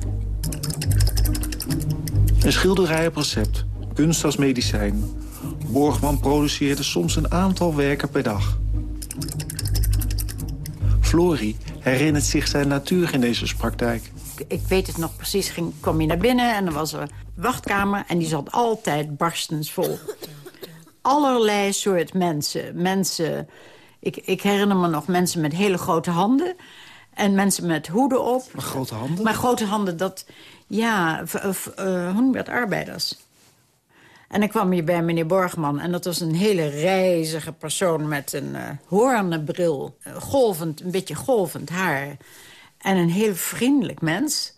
Een schilderij op recept. Kunst als medicijn. Borgman produceerde soms een aantal werken per dag. Flori herinnert zich zijn natuurgenezerspraktijk ik weet het nog precies, ging, kwam je naar binnen en er was een wachtkamer... en die zat altijd barstensvol. Allerlei soort mensen. Mensen, ik, ik herinner me nog mensen met hele grote handen... en mensen met hoeden op. Maar grote handen? Maar grote handen, dat... Ja, uh, hoe noem je dat? Arbeiders. En ik kwam hier bij meneer Borgman. En dat was een hele reizige persoon met een uh, hoornenbril. Uh, golvend, een beetje golvend haar. En een heel vriendelijk mens.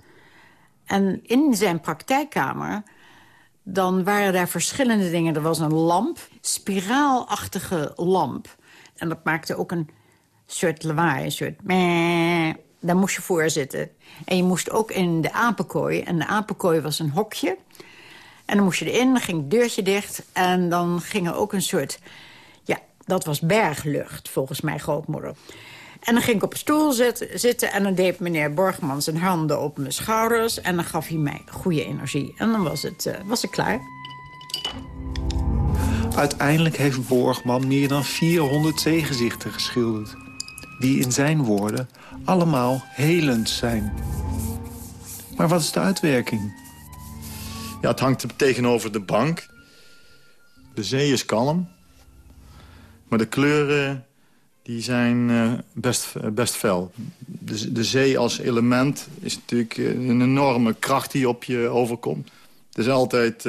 En in zijn praktijkkamer... dan waren daar verschillende dingen. Er was een lamp, spiraalachtige lamp. En dat maakte ook een soort lawaai, een soort... Meh. Daar moest je voor zitten. En je moest ook in de apenkooi. En de apenkooi was een hokje... En dan moest je erin, dan ging het deurtje dicht. En dan ging er ook een soort... Ja, dat was berglucht, volgens mijn grootmoeder. En dan ging ik op een stoel zitten en dan deed meneer Borgman zijn handen op mijn schouders. En dan gaf hij mij goede energie. En dan was het, uh, was ik klaar. Uiteindelijk heeft Borgman meer dan 400 zeegezichten geschilderd. Die in zijn woorden allemaal helend zijn. Maar wat is de uitwerking? Ja, het hangt tegenover de bank. De zee is kalm. Maar de kleuren die zijn uh, best, best fel. De, de, zee als element is natuurlijk een enorme kracht die op je overkomt. Het is altijd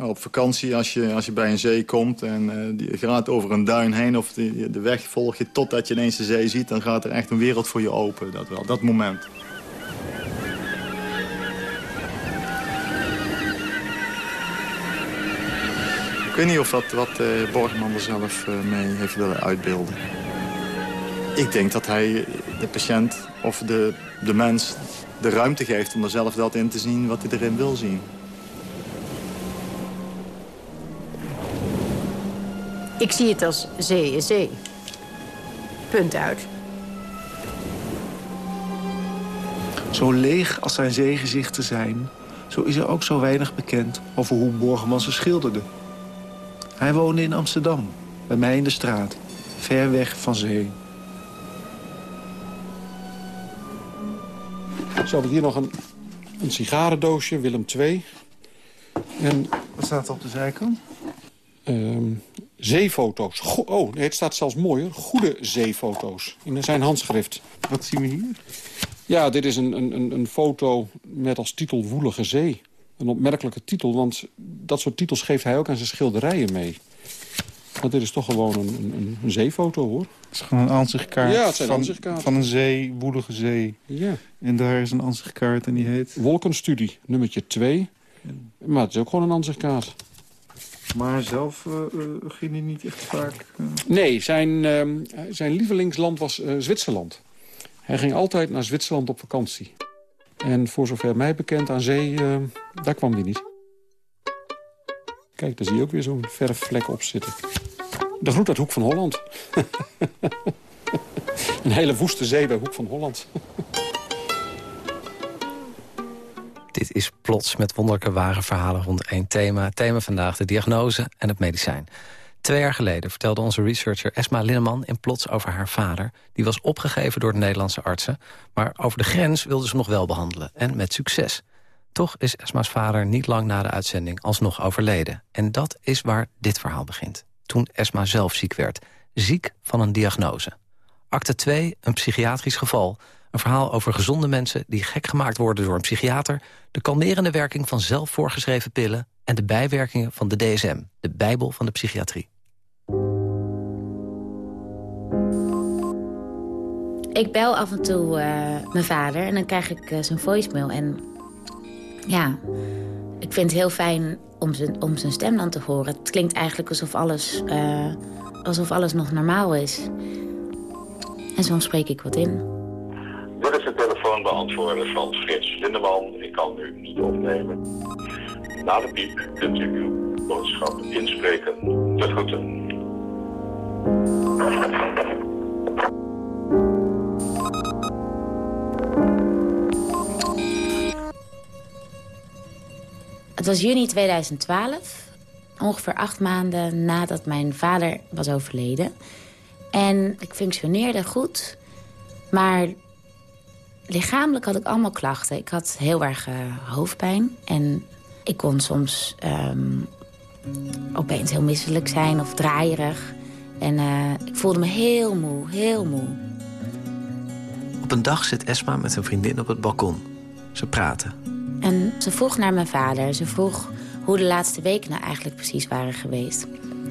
op vakantie als je, als je bij een zee komt... en uh, je gaat over een duin heen of de, de weg volg je totdat je ineens de zee ziet... dan gaat er echt een wereld voor je open, dat wel, dat moment. Ik weet niet of dat wat uh, Borgman er zelf mee heeft willen uitbeelden. Ik denk dat hij de patiënt of de, de mens de ruimte geeft om er zelf dat in te zien wat hij erin wil zien. Ik zie het als zee is zee. Punt uit. Zo leeg als zijn zeegezichten zijn... zo is er ook zo weinig bekend over hoe Borgman ze schilderde. Hij woonde in Amsterdam, bij mij in de straat, ver weg van zee. Zo, hier nog een, een sigarendoosje, Willem II. En, Wat staat er op de zijkant? Um, zeefoto's. Go oh, nee, het staat zelfs mooier. Goede zeefoto's. In zijn handschrift. Wat zien we hier? Ja, dit is een, een, een foto met als titel Woelige Zee. Een opmerkelijke titel, want dat soort titels geeft hij ook aan zijn schilderijen mee. Want dit is toch gewoon een, een, een zeefoto, hoor. Het is gewoon een aanzichtkaart, ja, het zijn van, van een zee, woelige zee. Ja. En daar is een aanzichtkaart en die heet... Wolkenstudie, nummertje 2. Maar het is ook gewoon een aanzichtkaart. Maar zelf uh, uh, ging hij niet echt vaak... Uh... Nee, zijn, uh, zijn lievelingsland was Zwitserland. Hij ging altijd naar Zwitserland op vakantie. En voor zover mij bekend aan zee, daar kwam hij niet. Kijk, daar zie je ook weer zo'n verfvlek op zitten. De groet uit Hoek van Holland. Een hele woeste zee bij Hoek van Holland. Dit is Plots met wonderlijke ware verhalen rond één thema. Thema vandaag de diagnose en het medicijn. Twee jaar geleden vertelde onze researcher Esma Linneman in Plots over haar vader. Die was opgegeven door de Nederlandse artsen. Maar over de grens wilde ze nog wel behandelen. En met succes. Toch is Esma's vader niet lang na de uitzending alsnog overleden. En dat is waar dit verhaal begint. Toen Esma zelf ziek werd. Ziek van een diagnose. Acte 2, een psychiatrisch geval. Een verhaal over gezonde mensen die gek gemaakt worden door een psychiater... de kalmerende werking van zelf voorgeschreven pillen... en de bijwerkingen van de DSM, de Bijbel van de psychiatrie. Ik bel af en toe uh, mijn vader en dan krijg ik uh, zijn voicemail. En ja, ik vind het heel fijn om zijn, om zijn stem dan te horen. Het klinkt eigenlijk alsof alles, uh, alsof alles nog normaal is. En soms spreek ik wat in. Dit is de telefoonbeantwoorder van Frits Lindeman. Ik kan nu niet opnemen. Na de piep kunt u uw boodschap inspreken. De groeten. Het was juni 2012, ongeveer acht maanden nadat mijn vader was overleden. En ik functioneerde goed, maar lichamelijk had ik allemaal klachten. Ik had heel erg uh, hoofdpijn en ik kon soms um, opeens heel misselijk zijn of draaierig. En uh, ik voelde me heel moe, heel moe. Op een dag zit Esma met zijn vriendin op het balkon. Ze praten. En ze vroeg naar mijn vader. Ze vroeg hoe de laatste weken nou eigenlijk precies waren geweest.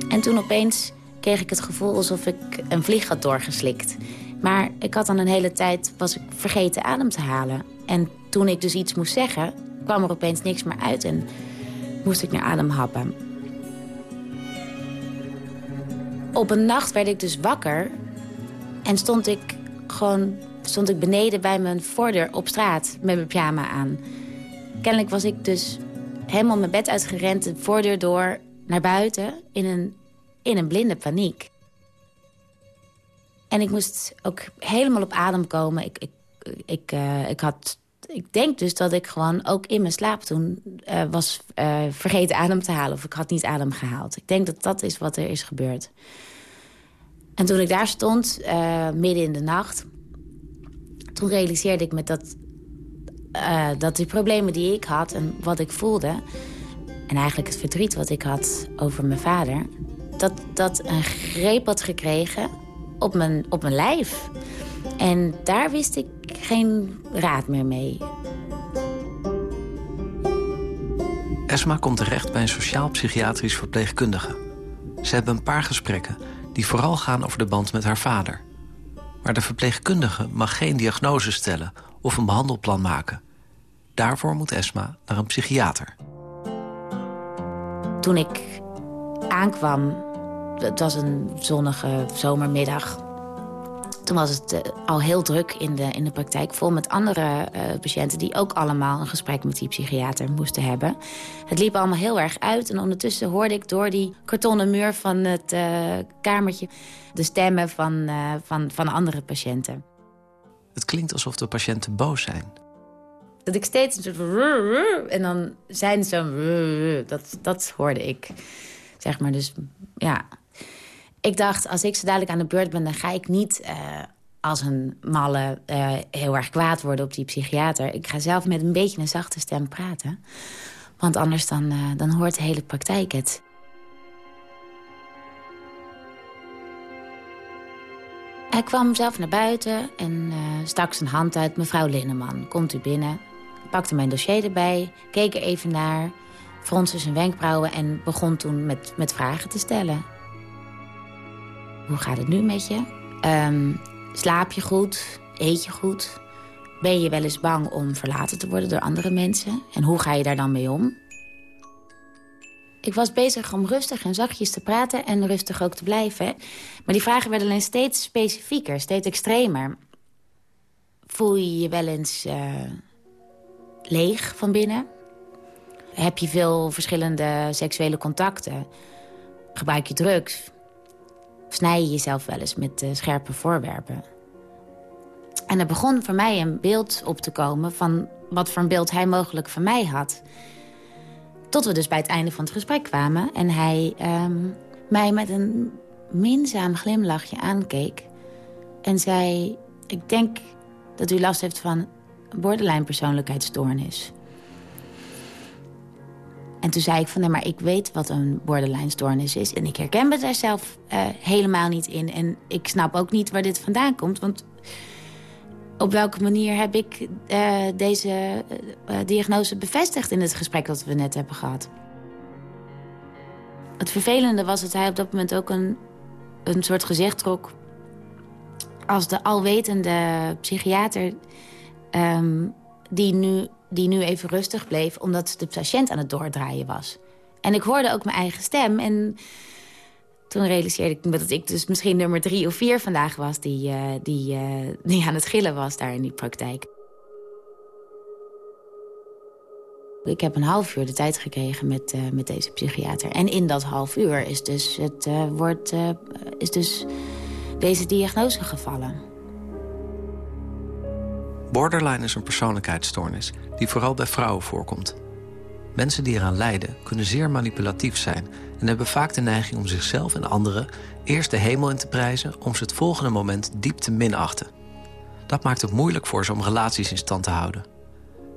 En toen opeens kreeg ik het gevoel alsof ik een vlieg had doorgeslikt. Maar ik had dan een hele tijd, was ik vergeten adem te halen. En toen ik dus iets moest zeggen, kwam er opeens niks meer uit en moest ik naar adem happen. Op een nacht werd ik dus wakker en stond ik gewoon stond ik beneden bij mijn voordeur op straat met mijn pyjama aan. Kennelijk was ik dus helemaal mijn bed uitgerend, de voordeur door naar buiten in een, in een blinde paniek. En ik moest ook helemaal op adem komen. Ik, ik, ik, uh, ik had ik denk dus dat ik gewoon ook in mijn slaap toen uh, was uh, vergeten adem te halen. Of ik had niet adem gehaald. Ik denk dat dat is wat er is gebeurd. En toen ik daar stond, midden in de nacht... toen realiseerde ik me dat, dat die problemen die ik had en wat ik voelde... en eigenlijk het verdriet wat ik had over mijn vader... dat dat een greep had gekregen op mijn, op mijn lijf. En daar wist ik geen raad meer mee. Esma komt terecht bij een sociaal-psychiatrisch verpleegkundige. Ze hebben een paar gesprekken die vooral gaan over de band met haar vader. Maar de verpleegkundige mag geen diagnose stellen of een behandelplan maken. Daarvoor moet Esma naar een psychiater. Toen ik aankwam, het was een zonnige zomermiddag... Toen was het uh, al heel druk in de, in de praktijk. Vol met andere uh, patiënten die ook allemaal een gesprek met die psychiater moesten hebben. Het liep allemaal heel erg uit. En ondertussen hoorde ik door die kartonnen muur van het uh, kamertje... de stemmen van, van, van andere patiënten. Het klinkt alsof de patiënten boos zijn. Dat ik steeds een soort. En dan zijn ze zo... Dat, dat hoorde ik. Zeg maar, dus ja ik dacht, als ik zo dadelijk aan de beurt ben... dan ga ik niet uh, als een malle uh, heel erg kwaad worden op die psychiater. Ik ga zelf met een beetje een zachte stem praten. Want anders dan, uh, dan hoort de hele praktijk het. Hij kwam zelf naar buiten en stak zijn hand uit. Mevrouw Linneman, komt u binnen. Pakte mijn dossier erbij, keek er even naar... fronste zijn wenkbrauwen en begon toen met, met vragen te stellen. Hoe gaat het nu met je? Um, slaap je goed? Eet je goed? Ben je wel eens bang om verlaten te worden door andere mensen? En hoe ga je daar dan mee om? Ik was bezig om rustig en zachtjes te praten en rustig ook te blijven. Maar die vragen werden alleen steeds specifieker, steeds extremer. Voel je je wel eens uh, leeg van binnen? Heb je veel verschillende seksuele contacten? Gebruik je drugs? snij je jezelf wel eens met uh, scherpe voorwerpen. En er begon voor mij een beeld op te komen... van wat voor een beeld hij mogelijk van mij had. Tot we dus bij het einde van het gesprek kwamen... en hij um, mij met een minzaam glimlachje aankeek... en zei, ik denk dat u last heeft van borderline persoonlijkheidsstoornis... En toen zei ik van, nee, maar ik weet wat een borderline stoornis is. En ik herken me daar zelf uh, helemaal niet in. En ik snap ook niet waar dit vandaan komt. Want op welke manier heb ik uh, deze uh, diagnose bevestigd... in het gesprek dat we net hebben gehad? Het vervelende was dat hij op dat moment ook een, een soort gezicht trok... als de alwetende psychiater... Um, die nu die nu even rustig bleef... omdat de patiënt aan het doordraaien was. En ik hoorde ook mijn eigen stem. En toen realiseerde ik me dat ik dus misschien nummer drie of vier vandaag was... die, uh, die, uh, die aan het gillen was daar in die praktijk. Ik heb een half uur de tijd gekregen met, uh, met deze psychiater. En in dat half uur is dus, het, wordt, is dus deze diagnose gevallen. Borderline is een persoonlijkheidsstoornis die vooral bij vrouwen voorkomt. Mensen die eraan lijden kunnen zeer manipulatief zijn... en hebben vaak de neiging om zichzelf en anderen eerst de hemel in te prijzen... om ze het volgende moment diep te minachten. Dat maakt het moeilijk voor ze om relaties in stand te houden.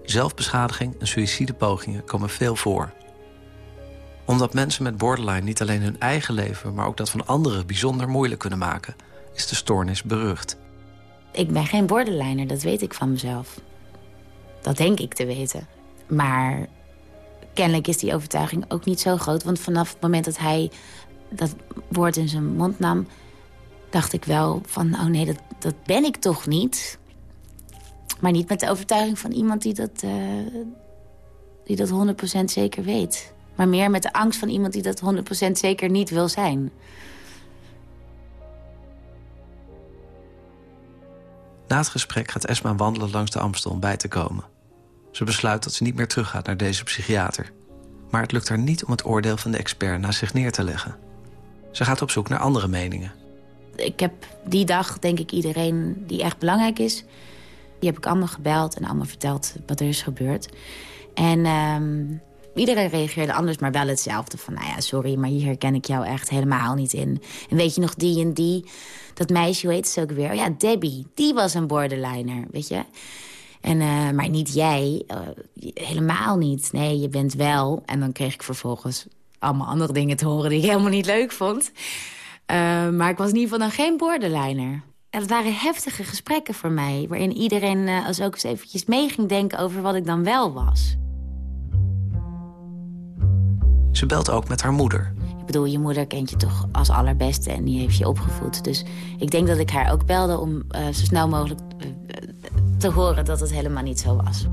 Zelfbeschadiging en suïcidepogingen komen veel voor. Omdat mensen met borderline niet alleen hun eigen leven... maar ook dat van anderen bijzonder moeilijk kunnen maken... is de stoornis berucht. Ik ben geen borderliner, dat weet ik van mezelf. Dat denk ik te weten. Maar kennelijk is die overtuiging ook niet zo groot. Want vanaf het moment dat hij dat woord in zijn mond nam... dacht ik wel van, oh nee, dat, dat ben ik toch niet. Maar niet met de overtuiging van iemand die dat, uh, die dat 100% zeker weet. Maar meer met de angst van iemand die dat 100% zeker niet wil zijn. Na het gesprek gaat Esma wandelen langs de Amstel om bij te komen. Ze besluit dat ze niet meer teruggaat naar deze psychiater. Maar het lukt haar niet om het oordeel van de expert naast zich neer te leggen. Ze gaat op zoek naar andere meningen. Ik heb die dag, denk ik, iedereen die echt belangrijk is... die heb ik allemaal gebeld en allemaal verteld wat er is gebeurd. En ehm, iedereen reageerde anders, maar wel hetzelfde. Van, nou ja, sorry, maar hier herken ik jou echt helemaal niet in. En weet je nog die en die? Dat meisje, hoe heet ze ook weer? Oh ja, Debbie, die was een borderliner, weet je? En, uh, maar niet jij, uh, helemaal niet. Nee, je bent wel. En dan kreeg ik vervolgens allemaal andere dingen te horen... die ik helemaal niet leuk vond. Uh, maar ik was in ieder geval dan geen borderliner. En het waren heftige gesprekken voor mij... waarin iedereen als ook eens eventjes mee ging denken... over wat ik dan wel was. Ze belt ook met haar moeder. Ik bedoel, je moeder kent je toch als allerbeste en die heeft je opgevoed. Dus ik denk dat ik haar ook belde om uh, zo snel mogelijk uh, te horen dat het helemaal niet zo was.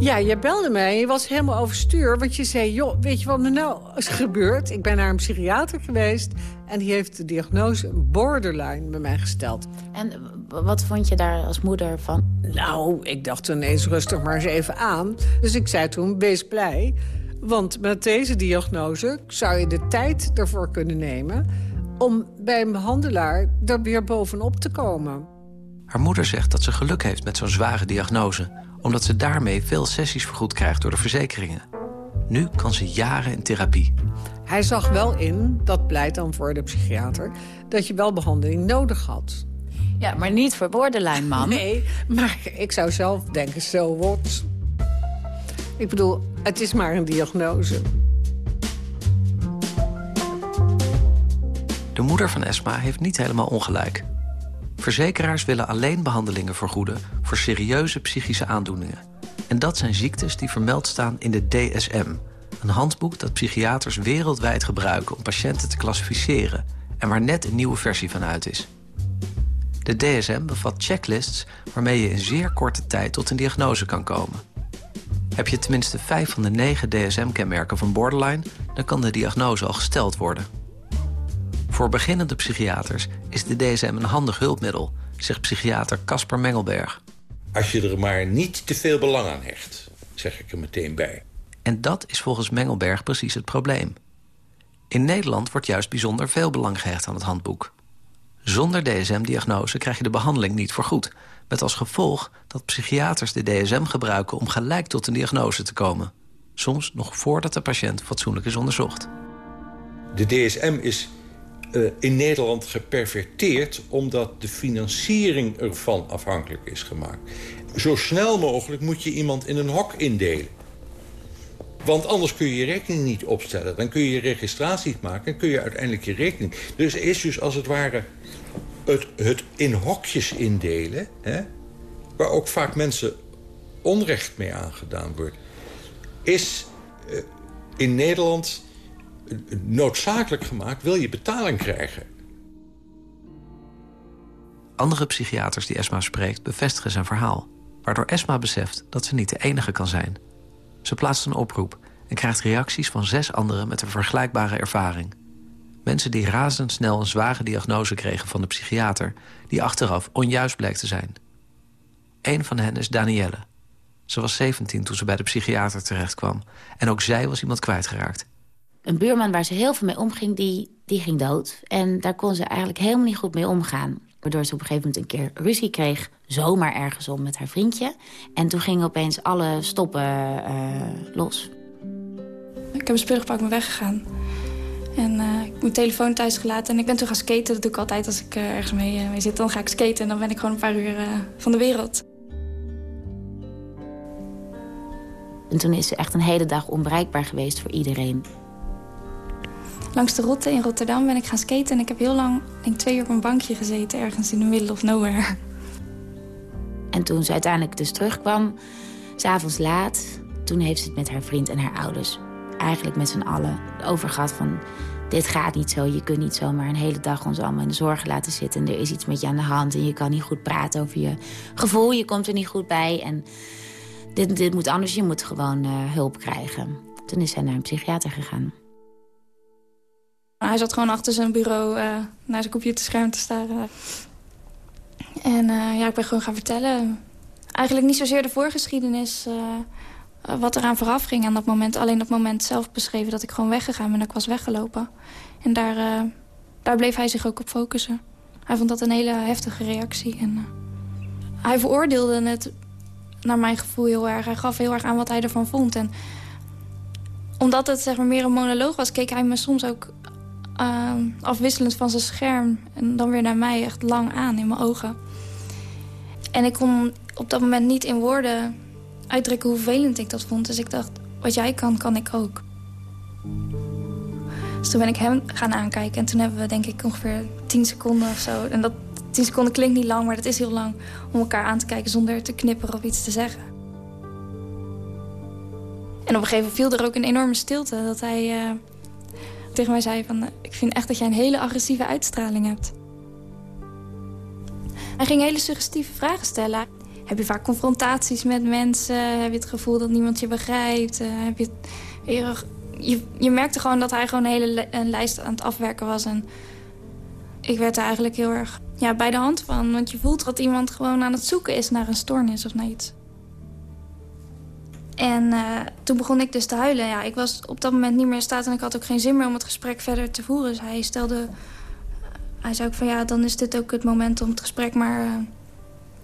Ja, je belde mij. Je was helemaal overstuur. Want je zei, joh, weet je wat er nou is gebeurd? Ik ben naar een psychiater geweest. En die heeft de diagnose borderline bij mij gesteld. En wat vond je daar als moeder van? Nou, ik dacht ineens rustig maar eens even aan. Dus ik zei toen, wees blij. Want met deze diagnose zou je de tijd ervoor kunnen nemen... om bij een behandelaar er weer bovenop te komen. Haar moeder zegt dat ze geluk heeft met zo'n zware diagnose... omdat ze daarmee veel sessies vergoed krijgt door de verzekeringen. Nu kan ze jaren in therapie. Hij zag wel in, dat pleit dan voor de psychiater... dat je wel behandeling nodig had. Ja, maar niet voor borderline, man. Nee, maar ik zou zelf denken, zo wordt. Ik bedoel, het is maar een diagnose. De moeder van Esma heeft niet helemaal ongelijk. Verzekeraars willen alleen behandelingen vergoeden... voor serieuze psychische aandoeningen. En dat zijn ziektes die vermeld staan in de DSM... een handboek dat psychiaters wereldwijd gebruiken... om patiënten te klassificeren... en waar net een nieuwe versie van uit is. De DSM bevat checklists waarmee je in zeer korte tijd tot een diagnose kan komen. Heb je tenminste vijf van de negen DSM-kenmerken van borderline... dan kan de diagnose al gesteld worden. Voor beginnende psychiaters is de DSM een handig hulpmiddel... zegt psychiater Casper Mengelberg. Als je er maar niet te veel belang aan hecht, zeg ik er meteen bij. En dat is volgens Mengelberg precies het probleem. In Nederland wordt juist bijzonder veel belang gehecht aan het handboek. Zonder DSM-diagnose krijg je de behandeling niet vergoed... met als gevolg dat psychiaters de DSM gebruiken... om gelijk tot een diagnose te komen. Soms nog voordat de patiënt fatsoenlijk is onderzocht. De DSM is uh, in Nederland geperverteerd... omdat de financiering ervan afhankelijk is gemaakt. Zo snel mogelijk moet je iemand in een hok indelen. Want anders kun je je rekening niet opstellen. Dan kun je je registratie maken en kun je uiteindelijk je rekening... Dus is dus als het ware het, het in hokjes indelen... Hè, waar ook vaak mensen onrecht mee aangedaan wordt... is uh, in Nederland noodzakelijk gemaakt, wil je betaling krijgen. Andere psychiaters die Esma spreekt bevestigen zijn verhaal... waardoor Esma beseft dat ze niet de enige kan zijn. Ze plaatst een oproep en krijgt reacties van zes anderen... met een vergelijkbare ervaring. Mensen die razendsnel een zware diagnose kregen van de psychiater... die achteraf onjuist bleek te zijn. Een van hen is Danielle. Ze was 17 toen ze bij de psychiater terechtkwam. En ook zij was iemand kwijtgeraakt een buurman waar ze heel veel mee omging, die, die ging dood. En daar kon ze eigenlijk helemaal niet goed mee omgaan. Waardoor ze op een gegeven moment een keer ruzie kreeg. Zomaar ergens om met haar vriendje. En toen gingen opeens alle stoppen uh, los. Ik heb een spullen gepakt en weggegaan. En uh, ik heb mijn telefoon thuis gelaten. En ik ben toen gaan skaten. Dat doe ik altijd als ik uh, ergens mee, mee, zit. Dan ga ik skaten en dan ben ik gewoon een paar uur van de wereld. En toen is ze echt een hele dag onbereikbaar geweest voor iedereen. Langs de Rotte in Rotterdam ben ik gaan skaten. En ik heb heel lang, denk twee uur op een bankje gezeten. Ergens in de middle of nowhere. En toen ze uiteindelijk dus terugkwam... S'avonds laat, toen heeft ze het met haar vriend en haar ouders... eigenlijk met z'n allen over gehad van... dit gaat niet zo, je kunt niet zomaar een hele dag ons allemaal in de zorgen laten zitten... en er is iets met je aan de hand en je kan niet goed praten over je gevoel... je komt er niet goed bij en dit, dit moet anders, je moet gewoon uh, hulp krijgen. Toen is zij naar een psychiater gegaan. Hij zat gewoon achter zijn bureau uh, naar zijn computerscherm te staren. En uh, ja, ik ben gewoon gaan vertellen. Eigenlijk niet zozeer de voorgeschiedenis, uh, wat eraan vooraf ging aan dat moment. Alleen dat moment zelf beschreven dat ik gewoon weggegaan ben, dat ik was weggelopen. En daar, daar bleef hij zich ook op focussen. Hij vond dat een hele heftige reactie. En, hij veroordeelde het, naar mijn gevoel, heel erg. Hij gaf heel erg aan wat hij ervan vond. En omdat het zeg maar, meer een monoloog was, keek hij me soms ook uh, afwisselend van zijn scherm... en dan weer naar mij echt lang aan in mijn ogen. En ik kon op dat moment niet in woorden uitdrukken hoe vervelend ik dat vond. Dus ik dacht, wat jij kan, kan ik ook. Dus toen ben ik hem gaan aankijken. En toen hebben we denk ik ongeveer 10 seconden of zo. En dat 10 seconden klinkt niet lang, maar dat is heel lang... om elkaar aan te kijken zonder te knipperen of iets te zeggen. En op een gegeven moment viel er ook een enorme stilte. Dat hij uh, tegen mij zei van... ik vind echt dat jij een hele agressieve uitstraling hebt. Hij ging hele suggestieve vragen stellen. Heb je vaak confrontaties met mensen? Heb je het gevoel dat niemand je begrijpt? Uh, heb je, je, je merkte gewoon dat hij gewoon een hele een lijst aan het afwerken was. En ik werd er eigenlijk heel erg ja, bij de hand van. Want je voelt dat iemand gewoon aan het zoeken is naar een stoornis of naar iets. En uh, toen begon ik dus te huilen. Ja, ik was op dat moment niet meer in staat en ik had ook geen zin meer om het gesprek verder te voeren. Dus hij stelde... Hij zei ook van ja, dan is dit ook het moment om het gesprek maar uh,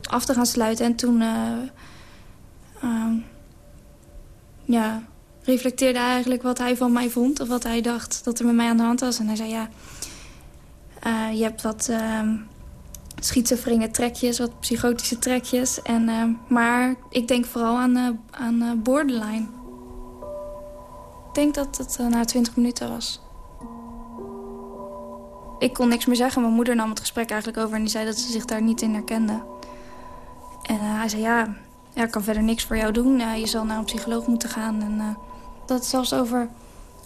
af te gaan sluiten. En toen... Uh, ja, reflecteerde hij eigenlijk wat hij van mij vond. Of wat hij dacht dat er met mij aan de hand was. En hij zei ja, je hebt wat ehm, schizofrene trekjes, wat psychotische trekjes. En, uh, maar ik denk vooral aan, uh, aan uh, borderline. Ik denk dat het na 20 minuten was. Ik kon niks meer zeggen. Mijn moeder nam het gesprek eigenlijk over en die zei dat ze zich daar niet in herkende. En hij zei, ja, ja, ik kan verder niks voor jou doen. je zal naar een psycholoog moeten gaan. En dat zelfs over,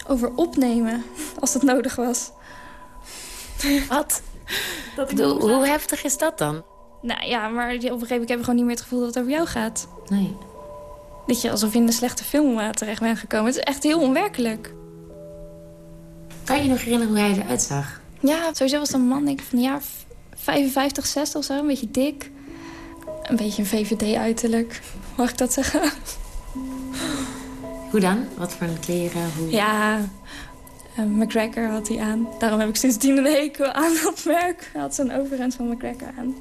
over opnemen, als het nodig was. Wat? Hoe heftig is dat dan? Nou ja, maar op een gegeven moment heb je gewoon niet meer het gevoel dat het over jou gaat. Nee. Dat je alsof je in een slechte film uh, terecht bent gekomen. Het is echt heel onwerkelijk. Kan je nog herinneren hoe hij eruit zag? Ja, sowieso was het een man denk ik, van jaar 55, 60 of zo. Een beetje dik. Een beetje een VVD-uiterlijk. Mag ik dat zeggen? Hoe dan? Wat voor kleren? Hoe... Ja, McGregor had hij aan. Daarom heb ik sindsdien een hekel aan dat merk. Hij had zo'n overhemd van McGregor aan.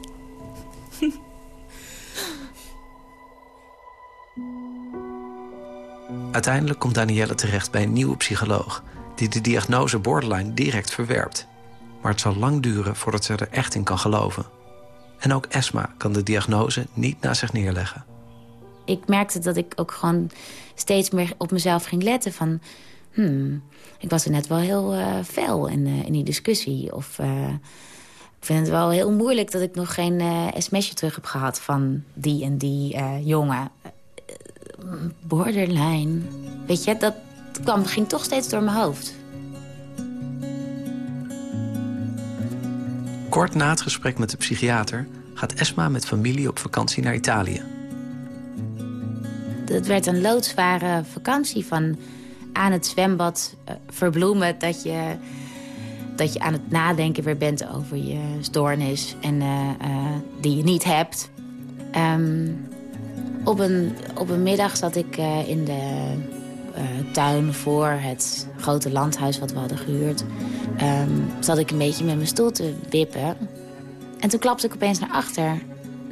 Uiteindelijk komt Danielle terecht bij een nieuwe psycholoog... die de diagnose borderline direct verwerpt. Maar het zal lang duren voordat ze er echt in kan geloven. En ook Esma kan de diagnose niet naast zich neerleggen. Ik merkte dat ik ook gewoon steeds meer op mezelf ging letten van... Hmm, ik was er net wel heel uh, fel in, uh, in die discussie. Of uh, ik vind het wel heel moeilijk dat ik nog geen sms'je terug heb gehad... van die en die jongen. borderline. Weet je, dat kwam, ging toch steeds door mijn hoofd. Kort na het gesprek met de psychiater... gaat Esma met familie op vakantie naar Italië. Het werd een loodzware vakantie van aan het zwembad uh, verbloemen... Dat je, dat je aan het nadenken weer bent over je stoornis... en uh, uh, die je niet hebt. Um, op, een, op een middag zat ik in de tuin voor het grote landhuis wat we hadden gehuurd. Um, zat ik een beetje met mijn stoel te wippen. En toen klapte ik opeens naar achter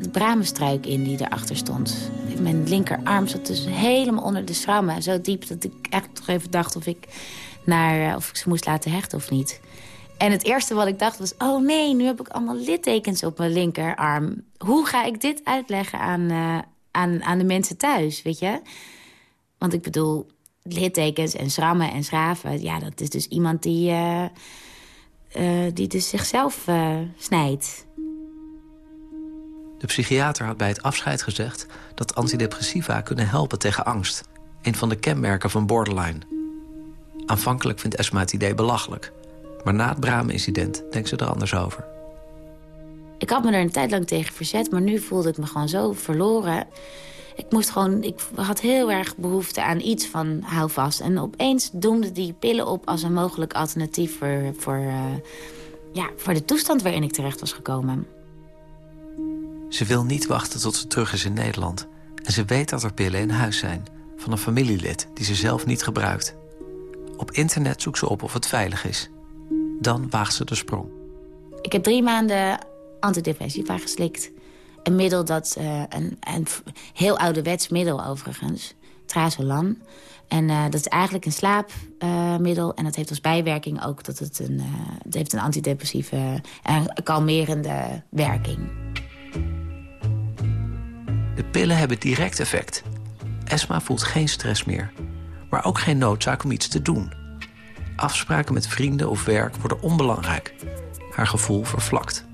de bramenstruik in die erachter stond. Mijn linkerarm zat dus helemaal onder de schrammen. Zo diep dat ik echt toch even dacht of ik, naar, eh, of ik ze moest laten hechten of niet. En het eerste wat ik dacht was... oh nee, nu heb ik allemaal littekens op mijn linkerarm. Hoe ga ik dit uitleggen aan, uh, aan, aan de mensen thuis, weet je? Want ik bedoel, littekens en schrammen en schraven... ja, dat is dus iemand die, uh, die dus zichzelf snijdt. De psychiater had bij het afscheid gezegd dat antidepressiva kunnen helpen tegen angst. Een van de kenmerken van borderline. Aanvankelijk vindt Esma het idee belachelijk. Maar na het Bramen-incident denkt ze er anders over. Ik had me er een tijd lang tegen verzet, maar nu voelde ik me gewoon zo verloren. Ik moest gewoon, ik had heel erg behoefte aan iets van hou vast. En opeens doemde die pillen op als een mogelijk alternatief voor, voor, uh, ja, voor de toestand waarin ik terecht was gekomen. Ze wil niet wachten tot ze terug is in Nederland. En ze weet dat er pillen in huis zijn. Van een familielid die ze zelf niet gebruikt. Op internet zoekt ze op of het veilig is. Dan waagt ze de sprong. Ik heb drie maanden antidepressiva geslikt. Een middel dat, uh, een, een heel ouderwets middel overigens. Trazolan. En uh, dat is eigenlijk een slaapmiddel. Uh, en dat heeft als bijwerking ook dat het een, het heeft een antidepressieve en kalmerende werking. De pillen hebben direct effect. Esma voelt geen stress meer. Maar ook geen noodzaak om iets te doen. Afspraken met vrienden of werk worden onbelangrijk. Haar gevoel vervlakt.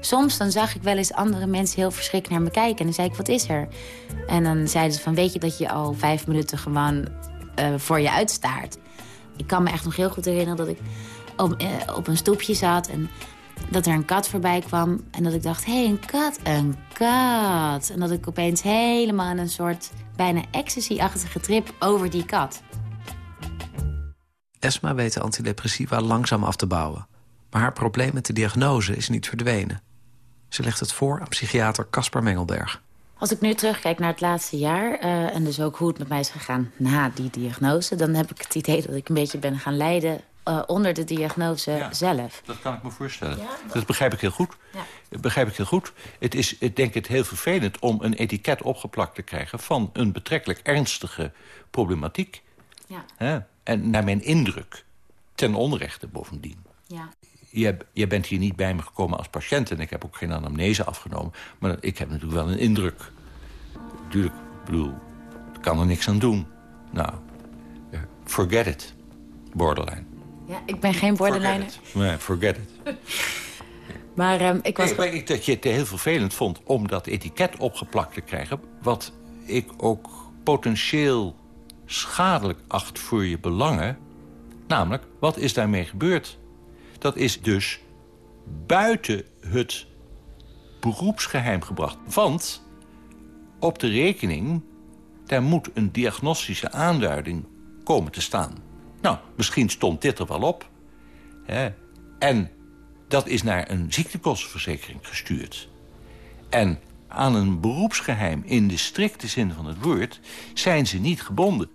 Soms dan zag ik wel eens andere mensen heel verschrikt naar me kijken. En dan zei ik, wat is er? En dan zeiden ze van, weet je dat je al vijf minuten gewoon uh, voor je uitstaart? Ik kan me echt nog heel goed herinneren dat ik op, uh, op een stoepje zat... en dat er een kat voorbij kwam. En dat ik dacht, hé, hey, een kat, een kat. En dat ik opeens helemaal in een soort bijna ecstasy-achtige trip over die kat. Esma weet de antidepressiva langzaam af te bouwen. Maar haar probleem met de diagnose is niet verdwenen. Ze legt het voor aan psychiater Caspar Mengelberg. Als ik nu terugkijk naar het laatste jaar... Uh, en dus ook hoe het met mij is gegaan na die diagnose... dan heb ik het idee dat ik een beetje ben gaan lijden... Uh, onder de diagnose ja, zelf. Dat kan ik me voorstellen. Ja, dat... dat begrijp ik heel goed. Ja. Dat begrijp ik heel goed. Het is, ik denk het heel vervelend om een etiket opgeplakt te krijgen... van een betrekkelijk ernstige problematiek. Ja. Hè? En naar mijn indruk, ten onrechte bovendien. Ja je, je bent hier niet bij me gekomen als patiënt... en ik heb ook geen anamnese afgenomen. Maar ik heb natuurlijk wel een indruk. Natuurlijk, bedoel, ik kan er niks aan doen. Nou, forget it, borderline. Ja, ik ben geen borderline. Nee, forget it. maar um, ik was... Ik denk dat je het heel vervelend vond om dat etiket opgeplakt te krijgen... wat ik ook potentieel schadelijk acht voor je belangen. Namelijk, wat is daarmee gebeurd? Dat is dus buiten het beroepsgeheim gebracht. Want op de rekening, daar moet een diagnostische aanduiding komen te staan. Nou, misschien stond dit er wel op. Hè? En dat is naar een ziektekostenverzekering gestuurd. En aan een beroepsgeheim in de strikte zin van het woord... zijn ze niet gebonden.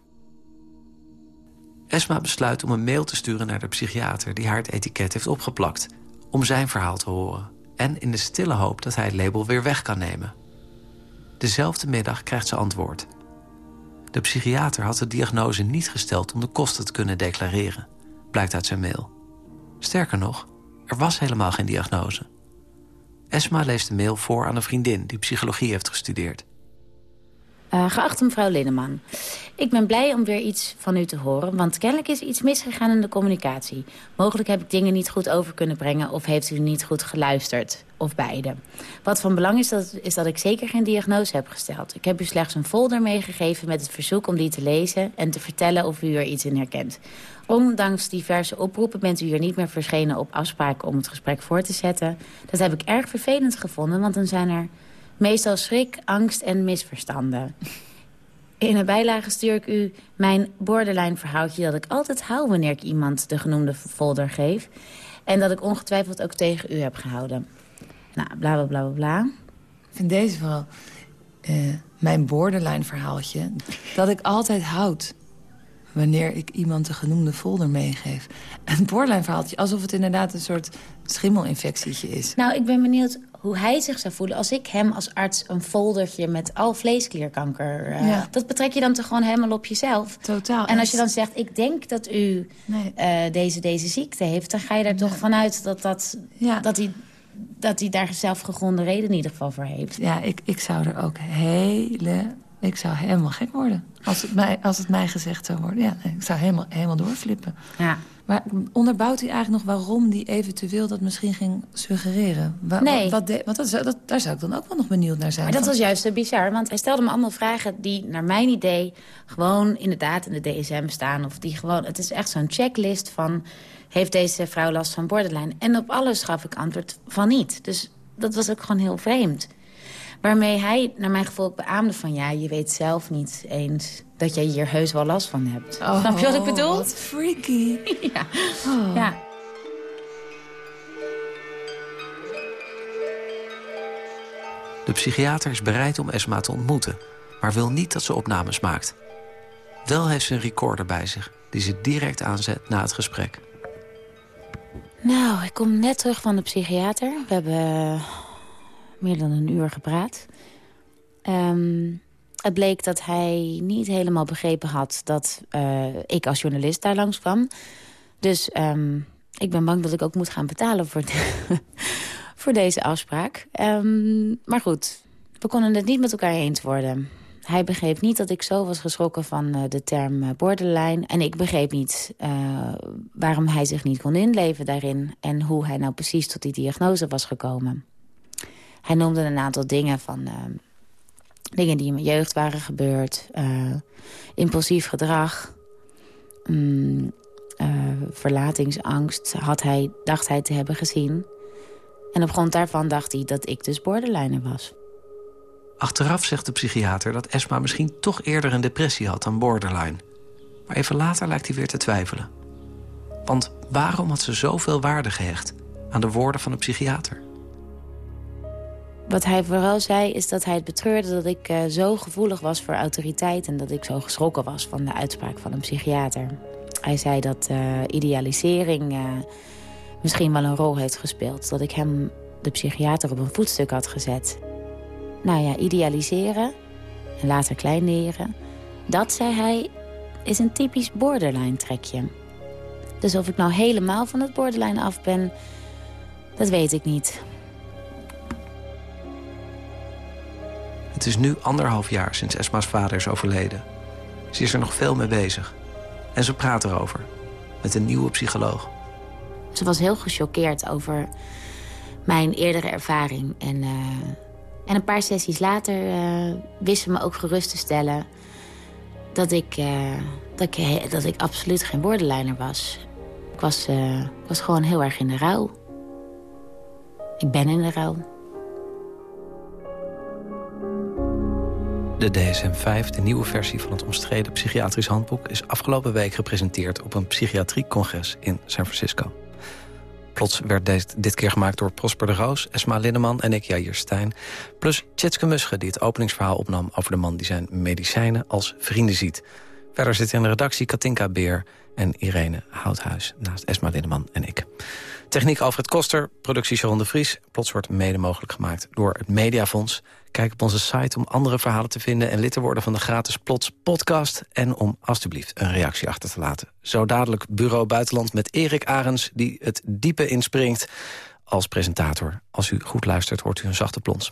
Esma besluit om een mail te sturen naar de psychiater... die haar het etiket heeft opgeplakt, om zijn verhaal te horen. En in de stille hoop dat hij het label weer weg kan nemen. Dezelfde middag krijgt ze antwoord. De psychiater had de diagnose niet gesteld om de kosten te kunnen declareren. Blijkt uit zijn mail. Sterker nog, er was helemaal geen diagnose. Esma leest de mail voor aan een vriendin die psychologie heeft gestudeerd. Uh, geachte mevrouw Linneman, ik ben blij om weer iets van u te horen... want kennelijk is iets misgegaan in de communicatie. Mogelijk heb ik dingen niet goed over kunnen brengen... of heeft u niet goed geluisterd, of beide. Wat van belang is, dat, is dat ik zeker geen diagnose heb gesteld. Ik heb u slechts een folder meegegeven met het verzoek om die te lezen... en te vertellen of u er iets in herkent. Ondanks diverse oproepen bent u hier niet meer verschenen op afspraken... om het gesprek voor te zetten. Dat heb ik erg vervelend gevonden, want dan zijn er Meestal schrik, angst en misverstanden. In een bijlage stuur ik u mijn borderline verhaaltje... dat ik altijd hou wanneer ik iemand de genoemde folder geef. En dat ik ongetwijfeld ook tegen u heb gehouden. Nou, bla bla bla bla. Ik vind deze wel uh, mijn borderline verhaaltje... dat ik altijd houd wanneer ik iemand de genoemde folder meegeef. Een borderline verhaaltje, alsof het inderdaad een soort schimmelinfectietje is. Nou, ik ben benieuwd hoe hij zich zou voelen... als ik hem als arts een foldertje met al vleesklierkanker... Uh, ja. dat betrek je dan toch gewoon helemaal op jezelf? Totaal. En als je dan zegt, ik denk dat u nee. uh, deze, deze ziekte heeft... dan ga je er toch vanuit dat, dat, ja. dat, hij, dat hij daar zelfgegronde reden in ieder geval voor heeft. Ja, ik, ik zou er ook hele Ik zou helemaal gek worden als het mij, als het mij gezegd zou worden. Ja, ik zou helemaal, helemaal doorflippen. Ja. Maar onderbouwt u eigenlijk nog waarom die eventueel dat misschien ging suggereren? Wa- Nee. Wat, de- want dat, daar zou ik dan ook wel nog benieuwd naar zijn. Maar dat was juist zo bizar, want hij stelde me allemaal vragen... die naar mijn idee gewoon inderdaad in de DSM staan. Of die gewoon, het is echt zo'n checklist van... heeft deze vrouw last van borderline? En op alles gaf ik antwoord van niet. Dus dat was ook gewoon heel vreemd. Waarmee hij, naar mijn gevoel, beaamde van... ja, je weet zelf niet eens dat jij hier heus wel last van hebt. Snap je wat ik bedoel? Oh, wat freaky. ja. Oh. ja. De psychiater is bereid om Esma te ontmoeten... maar wil niet dat ze opnames maakt. Wel heeft ze een recorder bij zich... die ze direct aanzet na het gesprek. Nou, ik kom net terug van de psychiater. We hebben meer dan een uur gepraat. Ehm, het bleek dat hij niet helemaal begrepen had... dat eh, ik als journalist daar langs kwam. Dus ehm, ik ben bang dat ik ook moet gaan betalen voor, voor deze afspraak. Ehm, maar goed, we konden het niet met elkaar eens worden. Hij begreep niet dat ik zo was geschrokken van eh, de term eh, borderline. En ik begreep niet waarom hij zich niet kon inleven daarin... en hoe hij nou precies tot die diagnose was gekomen. Hij noemde een aantal dingen van... eh, dingen die in mijn jeugd waren gebeurd. eh, impulsief gedrag. mm, eh, verlatingsangst had hij, dacht hij te hebben gezien. En op grond daarvan dacht hij dat ik dus borderliner was. Achteraf zegt de psychiater dat Esma misschien toch eerder een depressie had dan borderline. Maar even later lijkt hij weer te twijfelen. Want waarom had ze zoveel waarde gehecht aan de woorden van de psychiater? Wat hij vooral zei is dat hij het betreurde dat ik eh, zo gevoelig was voor autoriteit... en dat ik zo geschrokken was van de uitspraak van een psychiater. Hij zei dat eh, idealisering eh, misschien wel een rol heeft gespeeld. Dat ik hem, de psychiater, op een voetstuk had gezet. Nou ja, idealiseren en later kleineren... dat, zei hij, is een typisch borderline trekje. Dus of ik nou helemaal van het borderline af ben, dat weet ik niet... Het is nu anderhalf jaar sinds Esma's vader is overleden. Ze is er nog veel mee bezig. En ze praat erover. Met een nieuwe psycholoog. Ze was heel gechoqueerd over mijn eerdere ervaring. En, eh, en een paar sessies later eh, wist ze me ook gerust te stellen... dat ik, eh, dat ik, dat ik absoluut geen borderliner was. Ik was, ik was gewoon heel erg in de rouw. Ik ben in de rouw. De DSM-5, de nieuwe versie van het omstreden psychiatrisch handboek... is afgelopen week gepresenteerd op een psychiatriecongres in San Francisco. Plots werd deze dit keer gemaakt door Prosper de Roos, Esma Linneman en ik, Jair Stijn. Plus Tjitske Musche, die het openingsverhaal opnam over de man die zijn medicijnen als vrienden ziet. Verder zitten in de redactie Katinka Beer en Irene Houthuis, naast Esma Linneman en ik. Techniek Alfred Koster, productie Sharon de Vries. Plots wordt mede mogelijk gemaakt door het Mediafonds. Kijk op onze site om andere verhalen te vinden... en lid te worden van de gratis Plots podcast. En om alstublieft een reactie achter te laten. Zo dadelijk Bureau Buitenland met Erik Arens... die het diepe inspringt als presentator. Als u goed luistert, hoort u een zachte plons.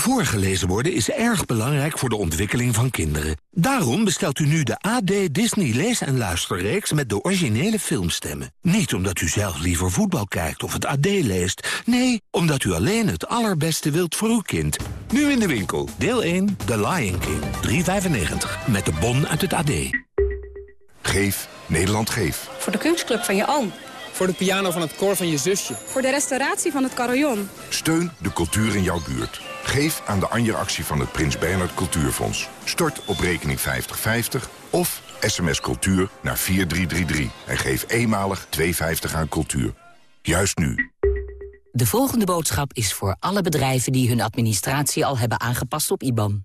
Voorgelezen worden is erg belangrijk voor de ontwikkeling van kinderen. Daarom bestelt u nu de AD Disney Lees- en Luisterreeks met de originele filmstemmen. Niet omdat u zelf liever voetbal kijkt of het AD leest. Nee, omdat u alleen het allerbeste wilt voor uw kind. Nu in de winkel. Deel 1, The Lion King. 3,95. Met de bon uit het AD. Geef, Nederland geef. Voor de kunstclub van je oom. Voor de piano van het koor van je zusje. Voor de restauratie van het carillon. Steun de cultuur in jouw buurt. Geef aan de Anja-actie van het Prins Bernhard Cultuurfonds. Stort op rekening 5050 of SMS cultuur naar 4333 en geef eenmalig 2,50 aan cultuur. Juist nu. De volgende boodschap is voor alle bedrijven die hun administratie al hebben aangepast op IBAN.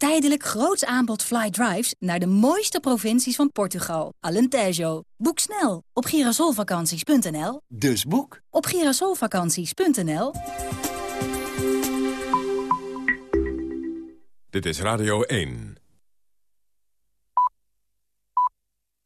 Tijdelijk groots aanbod fly drives naar de mooiste provincies van Portugal. Alentejo. Boek snel op girasolvakanties.nl. Dus boek op girasolvakanties.nl. Dit is Radio 1.